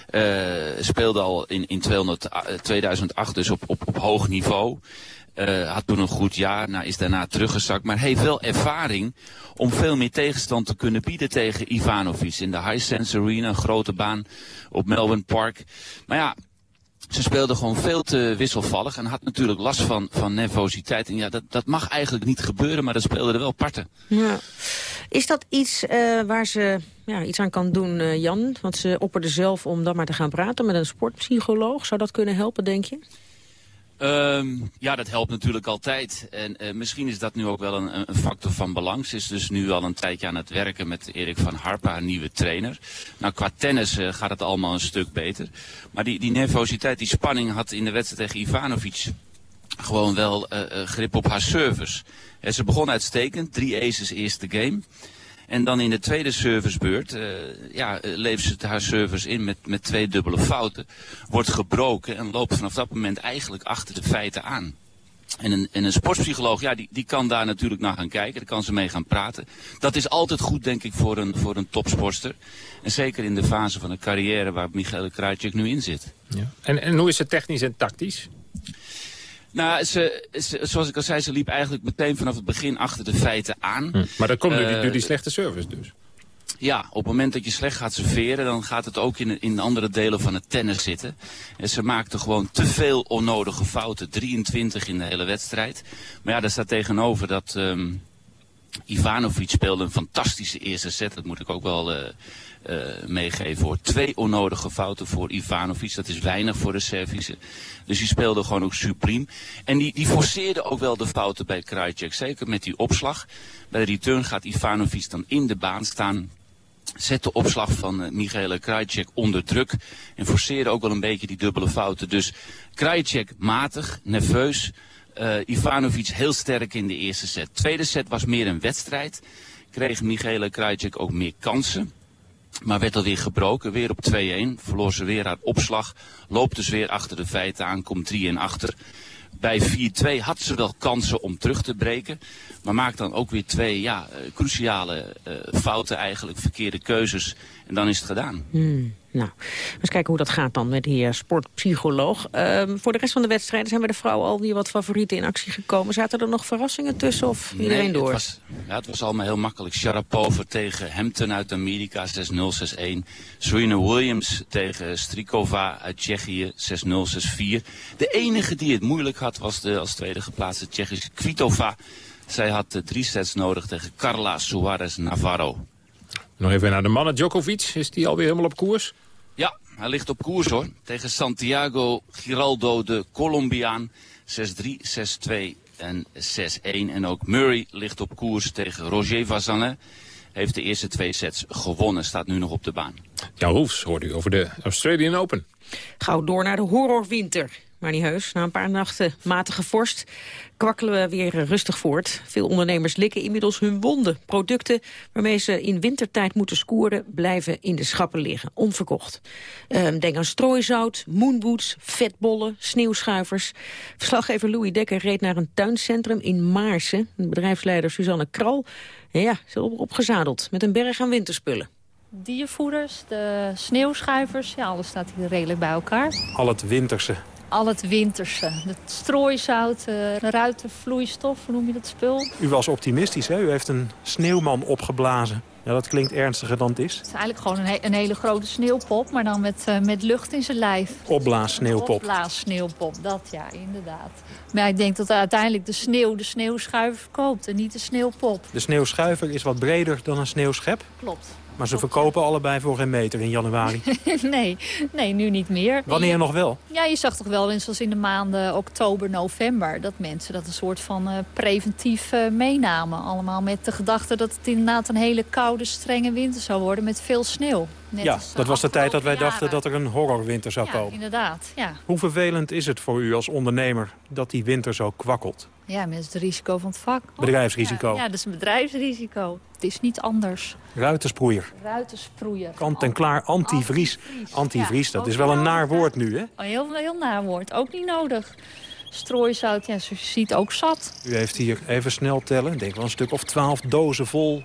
Eh, speelde al in, in 200, eh, 2008 dus op, op, op hoog niveau. Eh, had toen een goed jaar, nou, is daarna teruggezakt. Maar heeft wel ervaring om veel meer tegenstand te kunnen bieden tegen Ivanovic. In de High Sense Arena, een grote baan op Melbourne Park. Maar ja, ze speelde gewoon veel te wisselvallig en had natuurlijk last van, van nervositeit. En ja, dat, dat mag eigenlijk niet gebeuren, maar dat speelde er wel parten. Ja. Is dat iets uh, waar ze ja, iets aan kan doen, uh, Jan? Want ze opperde zelf om dan maar te gaan praten met een sportpsycholoog. Zou dat kunnen helpen, denk je? Um, ja, dat helpt natuurlijk altijd. En uh, misschien is dat nu ook wel een, een, factor van belang. Ze is dus nu al een tijdje aan het werken met Erik van Harpen, haar nieuwe trainer. Nou, qua tennis uh, gaat het allemaal een stuk beter. Maar die, die nervositeit, die spanning had in de wedstrijd tegen Ivanovic gewoon wel uh, grip op haar service. En ze begon uitstekend, drie aces eerste game. En dan in de tweede servicebeurt uh, ja, levert ze haar service in met, met twee dubbele fouten. Wordt gebroken en loopt vanaf dat moment eigenlijk achter de feiten aan. En een, en een sportpsycholoog, ja, die, die kan daar natuurlijk naar gaan kijken. Daar kan ze mee gaan praten. Dat is altijd goed, denk ik, voor een, voor een topsporter. En zeker in de fase van de carrière waar Michael Krajcik nu in zit. Ja. En, en hoe is het technisch en tactisch? Nou, ze, ze, zoals ik al zei, ze liep eigenlijk meteen vanaf het begin achter de feiten aan. Hm. Maar dat komt door, die, door die slechte service dus? Ja, op het moment dat je slecht gaat serveren, dan gaat het ook in, in andere delen van het tennis zitten. En ze maakte gewoon te veel onnodige fouten, 23 in de hele wedstrijd. Maar ja, daar staat tegenover dat um, Ivanovic speelde een fantastische eerste set. Dat moet ik ook wel uh, uh, meegeven hoor. Twee onnodige fouten voor Ivanovic. Dat is weinig voor de Servische. Dus die speelde gewoon ook supreme. En die, die forceerde ook wel de fouten bij Krajcek. Zeker met die opslag. Bij de return gaat Ivanovic dan in de baan staan. Zet de opslag van uh, Krajcek onder druk. En forceerde ook wel een beetje die dubbele fouten. Dus Krajcek matig, nerveus. Uh, Ivanovic heel sterk in de eerste set. Tweede set was meer een wedstrijd. Kreeg Michaela Krajcek ook meer kansen. Maar werd alweer gebroken, weer op 2-1. Verloor ze weer haar opslag. Loopt dus weer achter de feiten aan, komt 3-1 achter. Bij 4-2 had ze wel kansen om terug te breken. Maar maakt dan ook weer twee ja, uh, cruciale uh, fouten eigenlijk, verkeerde keuzes. En dan is het gedaan. Hmm. Nou, eens kijken hoe dat gaat dan met die uh, sportpsycholoog. Uh, voor de rest van de wedstrijden zijn bij de vrouwen al weer wat favorieten in actie gekomen. Zaten er nog verrassingen tussen of iedereen nee, door? Het was, ja, het was allemaal heel makkelijk. Sharapova tegen Hampton uit Amerika 6-0, 6-1. Serena Williams tegen Strikova uit Tsjechië 6-0, 6-4. De enige die het moeilijk had was de als tweede geplaatste Tsjechische Kvitova. Zij had uh, drie sets nodig tegen Carla Suarez Navarro. Nog even naar de mannen. Djokovic, is die alweer helemaal op koers? Hij ligt op koers hoor. Tegen Santiago Giraldo, de Colombiaan. 6-3, 6-2 en 6-1. En ook Murray ligt op koers tegen Roger Vazanin. Heeft de eerste twee sets gewonnen, staat nu nog op de baan. Jan Roefs hoort u over de Australian Open. Gauw door naar de horrorwinter. Maar niet heus, na een paar nachten matige vorst kwakkelen we weer rustig voort. Veel ondernemers likken inmiddels hun wonden. Producten waarmee ze in wintertijd moeten scoren... blijven in de schappen liggen, onverkocht. Um, denk aan strooizout, moonboots, vetbollen, sneeuwschuivers. Verslaggever Louis Dekker reed naar een tuincentrum in Maarsen. Bedrijfsleider Suzanne Kral ja, is opgezadeld met een berg aan winterspullen diervoeders, de sneeuwschuivers. Ja, alles staat hier redelijk bij elkaar. Al het winterse. Al het winterse. Het strooizout, de ruitenvloeistof, hoe noem je dat spul? U was optimistisch, hè? U heeft een sneeuwman opgeblazen. Ja, dat klinkt ernstiger dan het is. Het is eigenlijk gewoon een, he een hele grote sneeuwpop, maar dan met, uh, met lucht in zijn lijf. Opblaas sneeuwpop. Opblaas sneeuwpop, dat ja, inderdaad. Maar ik denk dat uiteindelijk de sneeuw de sneeuwschuiver verkoopt en niet de sneeuwpop. De sneeuwschuiver is wat breder dan een sneeuwschep? Klopt. Maar ze verkopen allebei voor geen meter in januari? [LAUGHS] nee, nee, nu niet meer. Wanneer nog wel? Ja, je zag toch wel, zoals in de maanden oktober, november... dat mensen dat een soort van uh, preventief uh, meenamen. Allemaal met de gedachte dat het inderdaad een hele koude, strenge winter zou worden... met veel sneeuw. Net ja, dat was de tijd dat wij dachten dat er een horrorwinter zou ja, komen. inderdaad. Ja. Hoe vervelend is het voor u als ondernemer dat die winter zo kwakkelt? Ja, met het risico van het vak. Bedrijfsrisico. Ja, ja, dat is een bedrijfsrisico. Het is niet anders. Ruitensproeier. Ruitensproeier. Kant en klaar, antivries. Antivries, dat is wel een naar woord nu, hè? Oh, heel, heel naar woord. Ook niet nodig. Strooizout, ja, zoals je ziet, ook zat. U heeft hier even snel tellen, denk wel een stuk of twaalf dozen vol...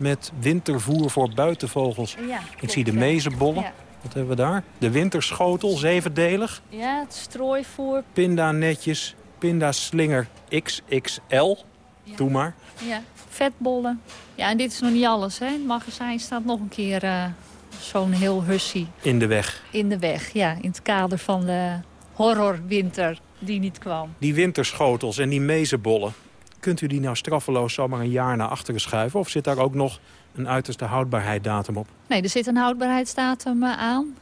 met wintervoer voor buitenvogels. Ja, Ik zie de mezenbollen. Ja. Wat hebben we daar? De winterschotel, zevendelig. Ja, het strooivoer. Pinda-netjes, pindaslinger XXL. Doe maar. Ja, vetbollen. Ja, en dit is nog niet alles. Hè. Het magazijn staat nog een keer uh, zo'n heel hussie. In de weg. In de weg, ja. In het kader van de horrorwinter die niet kwam. Die winterschotels en die mezenbollen. Kunt u die nou straffeloos zomaar een jaar naar achteren schuiven? Of zit daar ook nog een uiterste houdbaarheidsdatum op? Nee, er zit een houdbaarheidsdatum eh, aan.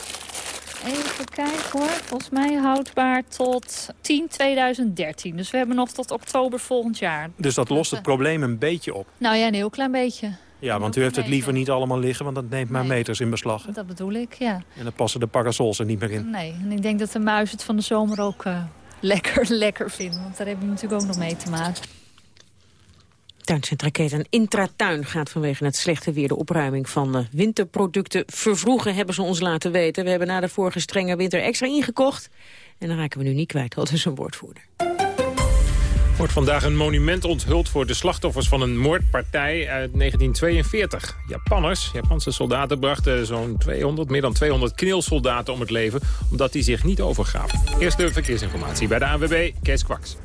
Even kijken hoor. Volgens mij houdbaar tot 10 2013. Dus we hebben nog tot oktober volgend jaar. Dus dat lost het probleem een beetje op? Nou ja, een heel klein beetje. Ja, want u heeft het liever niet allemaal liggen, want dat neemt maar meters in beslag. Hè? Dat bedoel ik, ja. En dan passen de parasols er niet meer in. Nee, en ik denk dat de muis het van de zomer ook uh, lekker, [LAUGHS] lekker vindt. Want daar heb je natuurlijk ook nog mee te maken. Tuincentra Keten Intratuin gaat vanwege het slechte weer... de opruiming van uh, winterproducten vervroegen, hebben ze ons laten weten. We hebben na de vorige strenge winter extra ingekocht. En dan raken we nu niet kwijt, dat is een woordvoerder wordt vandaag een monument onthuld voor de slachtoffers van een moordpartij uit 1942. Japanners, Japanse soldaten brachten zo'n 200, meer dan 200 kneelsoldaten om het leven... omdat die zich niet overgaven. Eerste verkeersinformatie bij de ANWB, Kees Kwaks.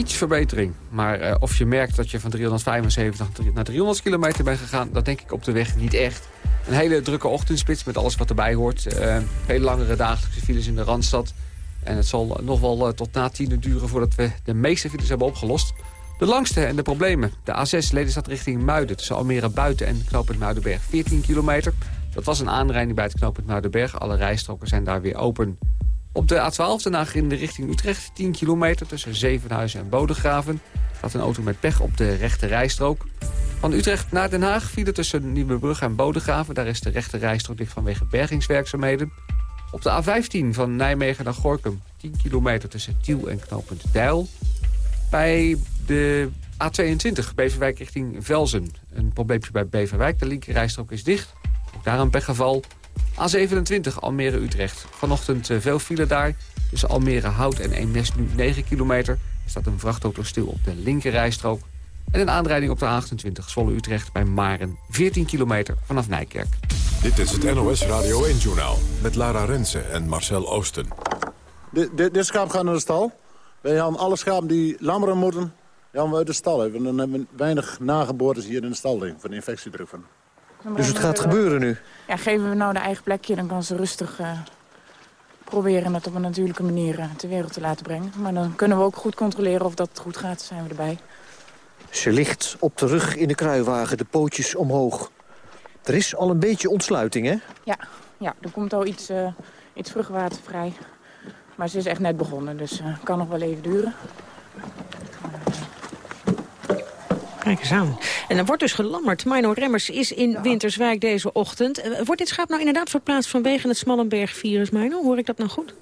Iets verbetering, maar uh, of je merkt dat je van 375 naar 300 kilometer bent gegaan... dat denk ik op de weg niet echt. Een hele drukke ochtendspits met alles wat erbij hoort. Uh, veel langere dagelijkse files in de Randstad... En het zal nog wel uh, tot na tien duren voordat we de meeste files hebben opgelost. De langste en de problemen. De A6 Ledenstad richting Muiden tussen Almere Buiten en knooppunt Muidenberg 14 kilometer. Dat was een aanrijding bij het knooppunt Muidenberg. Alle rijstroken zijn daar weer open. Op de A12 daarna in de richting Utrecht 10 kilometer tussen Zevenhuizen en Bodegraven. Gaat een auto met pech op de rechte rijstrook. Van Utrecht naar Den Haag vielen tussen Nieuwebrug en Bodegraven. Daar is de rechte rijstrook dicht vanwege bergingswerkzaamheden. Op de A15 van Nijmegen naar Gorkum. 10 kilometer tussen Tiel en knooppunt. Bij de A22 Beverwijk richting Velzen. Een probleempje bij Beverwijk. De linkerrijstrook is dicht. Ook daar een pechgeval. A27 Almere-Utrecht. Vanochtend eh, veel file daar. Tussen Almere Hout en Eemnes nu 9 kilometer. Er staat een vrachtauto stil op de linkerrijstrook. En een aanrijding op de A28 Zwolle-Utrecht bij Maren. 14 kilometer vanaf Nijkerk. Dit is het NOS Radio 1-journaal met Lara Rensen en Marcel Oosten. De, de, dit schaap gaat naar de stal. Wij hebben alle schapen die lammeren moeten, gaan we uit de stal hebben. Dan hebben we weinig nageboortes hier in de stal liggen, van infectiedruk. Van. Dus het gaat gebeuren nu? Ja, geven we nou de eigen plekje, dan kan ze rustig uh, proberen het op een natuurlijke manier uh, ter wereld te laten brengen. Maar dan kunnen we ook goed controleren of dat goed gaat, zijn we erbij. Ze ligt op de rug in de kruiwagen, de pootjes omhoog. Er is al een beetje ontsluiting, hè? Ja, ja er komt al iets, uh, iets vruchtwater vrij. Maar ze is echt net begonnen, dus het kan nog wel even duren. Kijk eens aan. En dan wordt dus gelammerd. Mino Remmers is in ja. Winterswijk deze ochtend. Uh, wordt dit schaap nou inderdaad verplaatst vanwege het Smallenberg-virus, Mino? Hoor ik dat nou goed?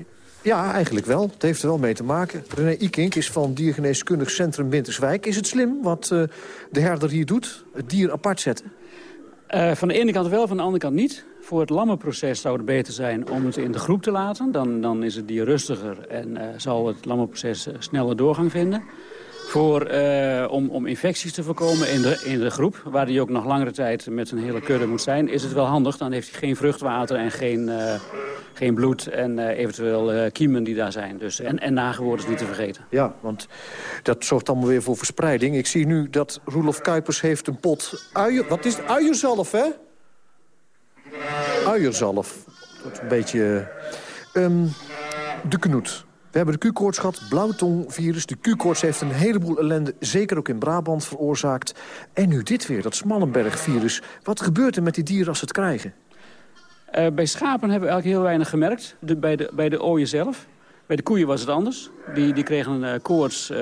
Ja, eigenlijk wel. Het heeft er wel mee te maken. René Ikink is van Diergeneeskundig Centrum Winterswijk. Is het slim wat uh, de herder hier doet? Het dier apart zetten? Uh, van de ene kant wel, van de andere kant niet. Voor het lammenproces zou het beter zijn om het in de groep te laten. Dan, dan is het dier rustiger en uh, zal het lammenproces sneller doorgang vinden. Voor, uh, om, om infecties te voorkomen in de, in de groep, waar hij ook nog langere tijd met een hele kudde moet zijn, is het wel handig. Dan heeft hij geen vruchtwater en geen, uh, geen bloed en uh, eventueel kiemen die daar zijn. Dus, en, en niet te vergeten. Ja, want dat zorgt allemaal weer voor verspreiding. Ik zie nu dat Roelof Kuipers heeft een pot uier... Wat is het? Hè? Uierzalf. Dat is een beetje... Um, de knoet. We hebben de Q-koorts gehad, blauwtongvirus. De Q-koorts heeft een heleboel ellende, zeker ook in Brabant, veroorzaakt. En nu dit weer, dat Smallenberg-virus. Wat gebeurt er met die dieren als ze het krijgen? Uh, bij schapen hebben we eigenlijk heel weinig gemerkt. De, bij, de, bij de ooien zelf. Bij de koeien was het anders. Die, die kregen een uh, koorts, uh,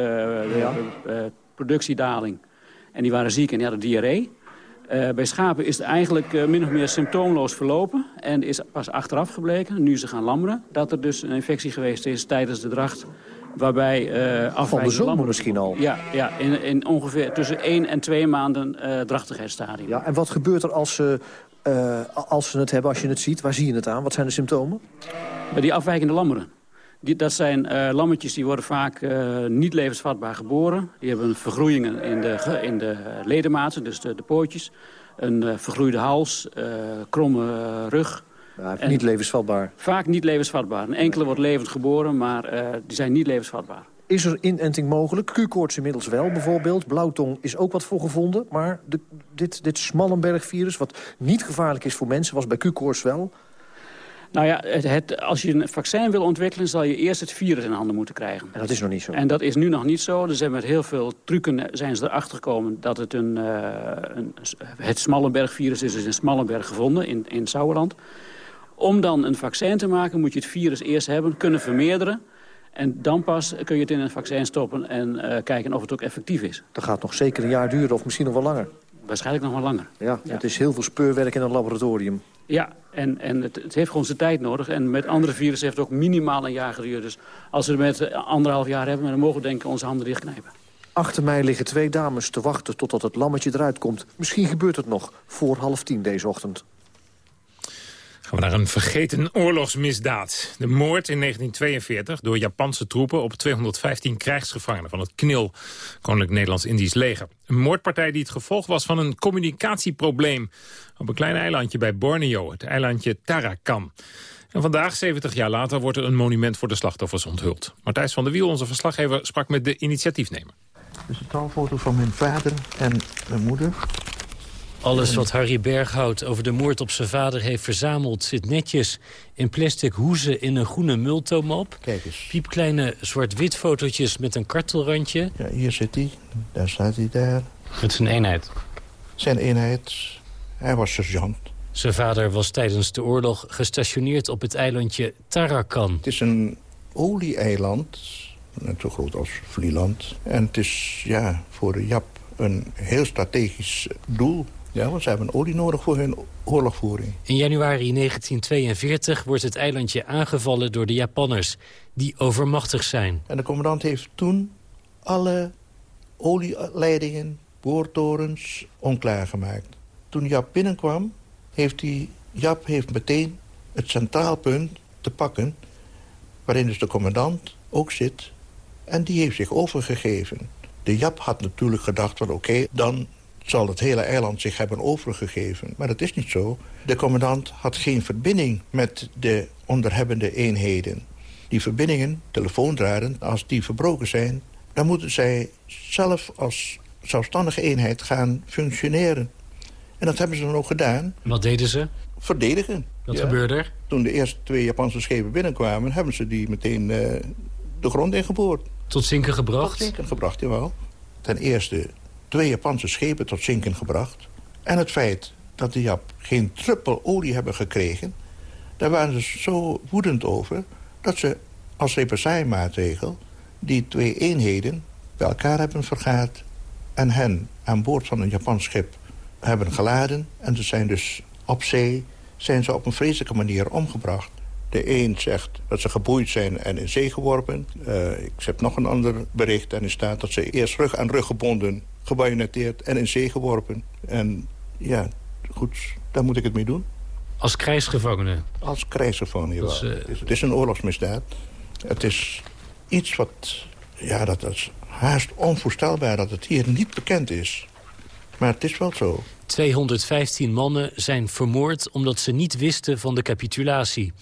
ja. productiedaling. En die waren ziek en die hadden diarree. Uh, bij schapen is het eigenlijk uh, min of meer symptoomloos verlopen. En is pas achteraf gebleken, nu ze gaan lammeren... dat er dus een infectie geweest is tijdens de dracht... waarbij uh, Van de zomer misschien al? Ja, ja in, in ongeveer tussen 1 en 2 maanden drachtigheidsstadium. Ja, en wat gebeurt er als ze, als ze het hebben, als je het ziet? Waar zie je het aan? Wat zijn de symptomen? Bij die afwijkende lammeren. Die, dat zijn uh, lammetjes die worden vaak uh, niet levensvatbaar geboren. Die hebben vergroeien in de, in de ledematen, dus de, de pootjes. Een uh, vergroeide hals, kromme rug. Ja, niet levensvatbaar. Vaak niet levensvatbaar. Een enkele wordt levend geboren, maar die zijn niet levensvatbaar. Is er inenting mogelijk? Q-koorts inmiddels wel bijvoorbeeld. Blauwtong is ook wat voor gevonden. Maar de, dit, dit Smallenberg-virus, wat niet gevaarlijk is voor mensen... was bij Q-koorts wel... Nou ja, het, het, als je een vaccin wil ontwikkelen... zal je eerst het virus in handen moeten krijgen. En dat is nog niet zo. En dat is nu nog niet zo. Dus met heel veel trucken zijn ze erachter gekomen... dat het een, uh, een het Smallenberg-virus is. dus in Smallenberg gevonden, in, in Sauerland. Om dan een vaccin te maken moet je het virus eerst hebben, kunnen vermeerderen... En dan pas kun je het in een vaccin stoppen en uh, kijken of het ook effectief is. Dat gaat nog zeker een jaar duren of misschien nog wel langer. Waarschijnlijk nog wel langer. Ja, ja. het is heel veel speurwerk in een laboratorium. Ja, en, en het, het, heeft gewoon zijn tijd nodig. En met andere virussen heeft het ook minimaal een jaar geduurd. Dus als we het met anderhalf jaar hebben, dan mogen we denk ik onze handen dichtknijpen. Achter mij liggen twee dames te wachten totdat het lammetje eruit komt. Misschien gebeurt het nog voor half tien deze ochtend. Gaan we naar een vergeten oorlogsmisdaad. De moord in 1942 door Japanse troepen op 215 krijgsgevangenen van het KNIL, Koninklijk Nederlands-Indisch Leger. Een moordpartij die het gevolg was van een communicatieprobleem op een klein eilandje bij Borneo, het eilandje Tarakan. En vandaag, 70 jaar later, wordt er een monument voor de slachtoffers onthuld. Martijs van der Wiel, onze verslaggever, sprak met de initiatiefnemer. Dus een trouwfoto van mijn vader en mijn moeder. Alles wat Harry Berghout over de moord op zijn vader heeft verzameld... zit netjes in plastic hoezen in een groene multomap. Kijk eens. Piepkleine zwart-wit fotootjes met een kartelrandje. Ja, hier zit hij. Daar staat hij daar. Het is een eenheid. Zijn eenheid. Hij was sergeant. Zijn vader was tijdens de oorlog gestationeerd op het eilandje Tarakan. Het is een olie-eiland, net zo groot als Vlieland. En het is ja, voor de Jap een heel strategisch doel. Ja, want ze hebben olie nodig voor hun oorlogvoering. In januari 1942 wordt het eilandje aangevallen door de Japanners... die overmachtig zijn. En de commandant heeft toen alle olieleidingen, boortorens onklaargemaakt. Toen Jap binnenkwam, heeft die, Jap heeft meteen het centraal punt te pakken... waarin dus de commandant ook zit. En die heeft zich overgegeven. De Jap had natuurlijk gedacht van oké, dan zal het hele eiland zich hebben overgegeven. Maar dat is niet zo. De commandant had geen verbinding met de onderhebbende eenheden. Die verbindingen, telefoondraden, als die verbroken zijn... dan moeten zij zelf als zelfstandige eenheid gaan functioneren. En dat hebben ze dan ook gedaan. Wat deden ze? Verdedigen. Wat gebeurde er? Toen de eerste twee Japanse schepen binnenkwamen... hebben ze die meteen uh, de grond ingeboord. Tot zinken gebracht? Tot zinken gebracht, jawel. Ten eerste twee Japanse schepen tot zinken gebracht. En het feit dat de Jap geen druppel olie hebben gekregen... daar waren ze zo woedend over... dat ze als represaillemaatregel die twee eenheden bij elkaar hebben vergaard... en hen aan boord van een Japans schip hebben geladen. En ze zijn dus op zee zijn ze op een vreselijke manier omgebracht. De een zegt dat ze geboeid zijn en in zee geworpen. Uh, ik heb nog een ander bericht en er staat dat ze eerst rug aan rug gebonden gebajoneteerd en in zee geworpen. En ja, goed, daar moet ik het mee doen. Als krijgsgevangene? Als krijgsgevangene, ja. Dus, uh... het, is, een oorlogsmisdaad. Het is iets wat, ja, dat is haast onvoorstelbaar dat het hier niet bekend is. Maar het is wel zo. 215 mannen zijn vermoord omdat ze niet wisten van de capitulatie.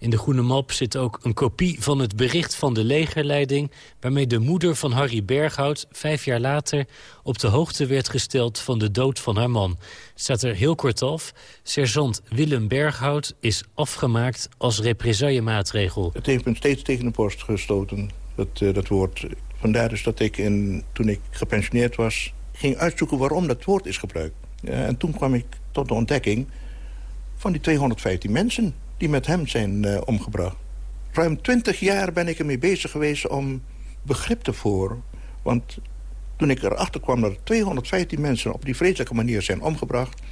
In de groene map zit ook een kopie van het bericht van de legerleiding... waarmee de moeder van Harry Berghout vijf jaar later op de hoogte werd gesteld van de dood van haar man. Staat er heel kort af, sergeant Willem Berghout is afgemaakt als represaillemaatregel. Het heeft me steeds tegen de borst gestoten, dat, uh, dat woord. Vandaar dus dat ik, in, toen ik gepensioneerd was, ging uitzoeken waarom dat woord is gebruikt. en toen kwam ik tot de ontdekking van die 215 mensen die met hem zijn uh, omgebracht. Ruim twintig jaar ben ik ermee bezig geweest om begrip te voeren. Want toen ik erachter kwam dat er 215 mensen op die vreselijke manier zijn omgebracht...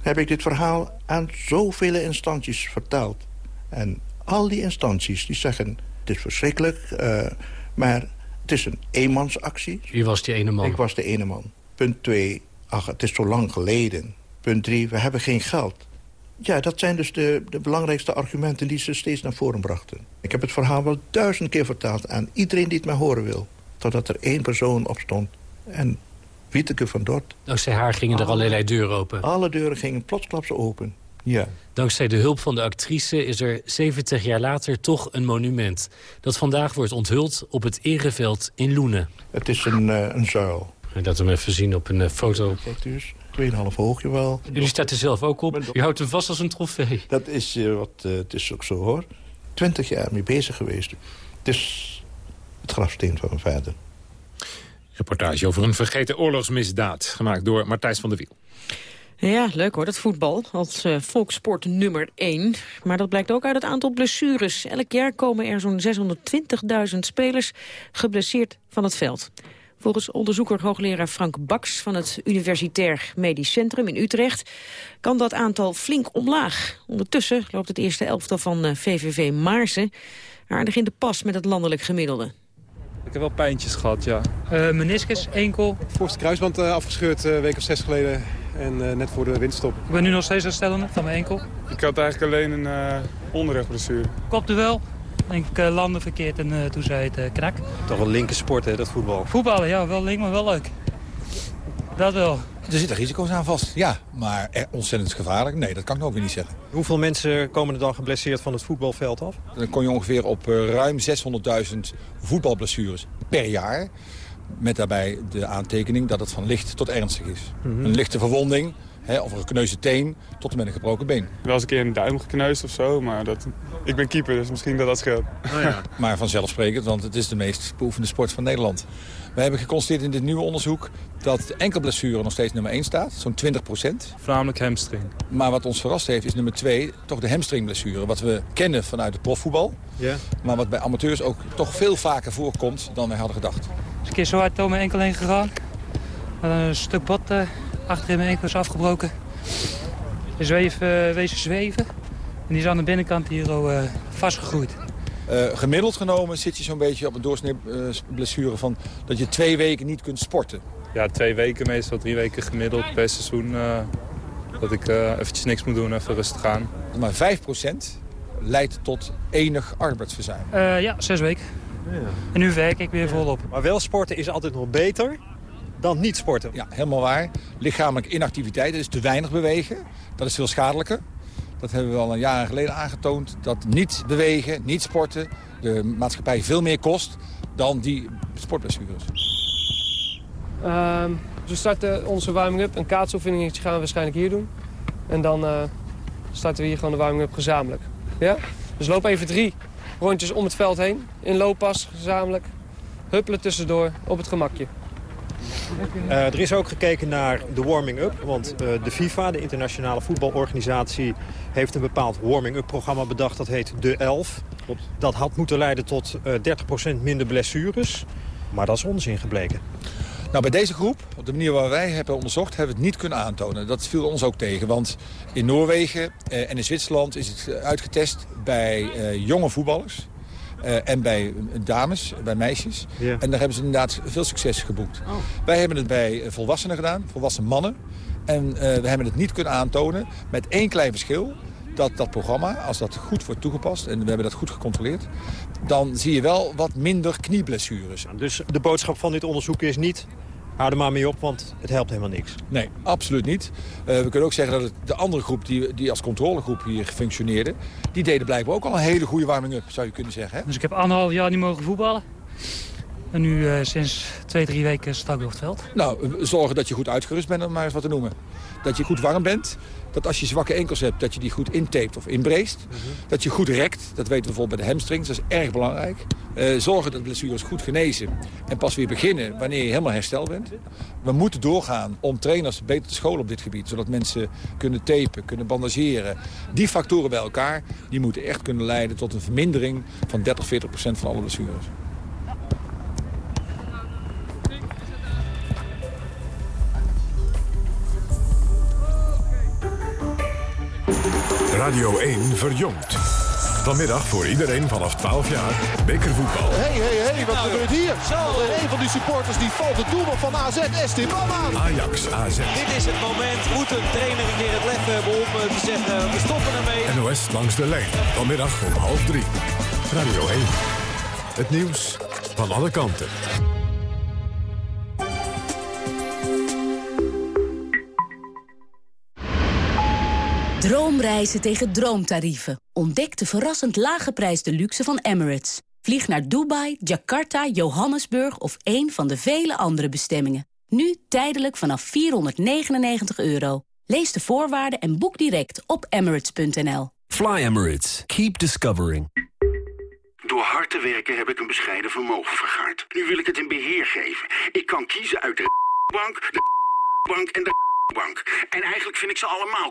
heb ik dit verhaal aan zoveel instanties verteld. En al die instanties die zeggen, het is verschrikkelijk, uh, maar het is een eenmansactie. Wie was die ene man? Ik was de ene man. Punt twee, ach, het is zo lang geleden. Punt drie, we hebben geen geld. Ja, dat zijn dus de, de belangrijkste argumenten die ze steeds naar voren brachten. Ik heb het verhaal wel duizend keer vertaald aan iedereen die het mij horen wil. Totdat er één persoon opstond. En Wieteke van Dort. Dankzij haar gingen er allerlei deuren open. Alle deuren gingen plotsklaps open, ja. Dankzij de hulp van de actrice is er 70 jaar later toch een monument. Dat vandaag wordt onthuld op het Ereveld in Loenen. Het is een, uh, een zuil. Dat hem even zien op een uh, foto. Kijk dus, 2,5 hoogje wel. Jullie staat er zelf ook op. Je houdt hem vast als een trofee. Dat is, uh, wat, uh, het is ook zo hoor. 20 jaar mee bezig geweest. Het is het grafsteen van mijn vader. Reportage over een vergeten oorlogsmisdaad. Gemaakt door Martijs van der Wiel. Ja, leuk hoor, dat voetbal als uh, volkssport nummer 1. Maar dat blijkt ook uit het aantal blessures. Elk jaar komen er zo'n 620.000 spelers geblesseerd van het veld. Volgens onderzoeker hoogleraar Frank Baks van het Universitair Medisch Centrum in Utrecht kan dat aantal flink omlaag. Ondertussen loopt het eerste elftal van VVV Maarsen aardig in de pas met het landelijk gemiddelde. Ik heb wel pijntjes gehad, ja. Uh, meniscus, enkel. Voorste kruisband uh, afgescheurd een week of zes geleden. En uh, net voor de windstop. Ik ben nu nog steeds herstellende van mijn enkel. Ik had eigenlijk alleen een uh, onderrugblessure. Ik uh, landde verkeerd en toen zei het knak. Toch een linker sport, hè, dat voetbal? Voetballen, ja. Wel link, maar wel leuk. Dat wel. Er zitten risico's aan vast, ja. Maar ontzettend gevaarlijk? Nee, dat kan ik ook weer niet zeggen. Hoeveel mensen komen er dan geblesseerd van het voetbalveld af? Dan kom je ongeveer op ruim 600.000 voetbalblessures per jaar. Met daarbij de aantekening dat het van licht tot ernstig is. Mm -hmm. Een lichte verwonding, hè, of een gekneusde teen, tot en met een gebroken been. Wel eens een keer een duim gekneusd of zo, maar dat, ik ben keeper, dus misschien dat dat scheelt. Oh ja. [LAUGHS] maar vanzelfsprekend, want het is de meest beoefende sport van Nederland. We hebben geconstateerd in dit nieuwe onderzoek dat enkelblessure nog steeds nummer 1 staat. Zo'n 20 procent. Voornamelijk hamstring. Maar wat ons verrast heeft is nummer 2 toch de hamstringblessure. Wat we kennen vanuit het profvoetbal. Ja. Maar wat bij amateurs ook toch veel vaker voorkomt dan wij hadden gedacht. Dus een keer zo hard door mijn enkel heen gegaan. Een stuk bot uh, achter in mijn enkel is afgebroken. Zweven, uh, wezen zweven. En die is aan de binnenkant hier al uh, vastgegroeid. Uh, gemiddeld genomen zit je zo'n beetje op een doorsnee-blessure uh, van dat je twee weken niet kunt sporten. Ja, twee weken meestal, drie weken gemiddeld per seizoen. Uh, dat ik eventjes niks moet doen, even rustig aan. Maar 5% leidt tot enig arbeidsverzuim. ja, zes weken. Ja. En nu werk ik weer volop. Maar wel sporten is altijd nog beter dan niet sporten. Ja, helemaal waar. Lichamelijke inactiviteit, dat is te weinig bewegen. Dat is veel schadelijker. Dat hebben we al een jaar geleden aangetoond. Dat niet bewegen, niet sporten de maatschappij veel meer kost dan die sportblessures. Uh, we starten onze warming-up. Een kaatsoefening gaan we waarschijnlijk hier doen. En dan uh, starten we hier gewoon de warming-up gezamenlijk. Ja? Dus loop even drie rondjes om het veld heen. In looppas, gezamenlijk. Huppelen tussendoor, op het gemakje. Uh, er is ook gekeken naar de warming-up. Want uh, de FIFA, de internationale voetbalorganisatie... heeft een bepaald warming-up programma bedacht. Dat heet De 11. Klopt. Dat had moeten leiden tot uh, 30% minder blessures. Maar dat is onzin gebleken. Nou, bij deze groep, op de manier waar wij hebben onderzocht... hebben we het niet kunnen aantonen. Dat viel ons ook tegen. Want in Noorwegen en in Zwitserland is het uitgetest bij jonge voetballers... Uh, en bij dames, bij meisjes. Ja. En daar hebben ze inderdaad veel succes geboekt. Oh. Wij hebben het bij volwassenen gedaan, volwassen mannen. En uh, we hebben het niet kunnen aantonen met één klein verschil. Dat dat programma, als dat goed wordt toegepast, en we hebben dat goed gecontroleerd... dan zie je wel wat minder knieblessures. Dus de boodschap van dit onderzoek is niet... Hou er maar mee op, want het helpt helemaal niks. Nee, absoluut niet. Uh, we kunnen ook zeggen dat het de andere groep die, die als controlegroep hier functioneerde... die deden blijkbaar ook al een hele goede warming-up, zou je kunnen zeggen. Hè? Dus ik heb anderhalf jaar niet mogen voetballen. En nu uh, sinds twee, drie weken sta ik op het veld. Nou, zorgen dat je goed uitgerust bent, om maar eens wat te noemen. Dat je goed warm bent. Dat als je zwakke enkels hebt, dat je die goed intapet of inbreest. Mm -hmm. Dat je goed rekt. Dat weten we bijvoorbeeld bij de hamstrings. Dat is erg belangrijk. Uh, zorgen dat blessures goed genezen. En pas weer beginnen wanneer je helemaal hersteld bent. We moeten doorgaan om trainers beter te scholen op dit gebied. Zodat mensen kunnen tapen, kunnen bandageren. Die factoren bij elkaar, die moeten echt kunnen leiden tot een vermindering van 30, 40 procent van alle blessures. Radio 1 verjongt. Vanmiddag voor iedereen vanaf 12 jaar bekervoetbal. Hé, hé, hé, wat gebeurt hier? Zo. Een van die supporters die valt het doelman van AZ, Esteban aan. Ajax, AZ. Dit is het moment. Moet een trainer een keer het lef hebben om te zeggen, we stoppen ermee. NOS langs de lijn. Vanmiddag om half drie. Radio 1. Het nieuws van alle kanten. Droomreizen tegen droomtarieven. Ontdek de verrassend lage prijs de luxe van Emirates. Vlieg naar Dubai, Jakarta, Johannesburg of een van de vele andere bestemmingen. Nu tijdelijk vanaf 499 euro. Lees de voorwaarden en boek direct op emirates.nl. Fly Emirates. Keep discovering. Door hard te werken heb ik een bescheiden vermogen vergaard. Nu wil ik het in beheer geven. Ik kan kiezen uit de bank, de bank en de bank. En eigenlijk vind ik ze allemaal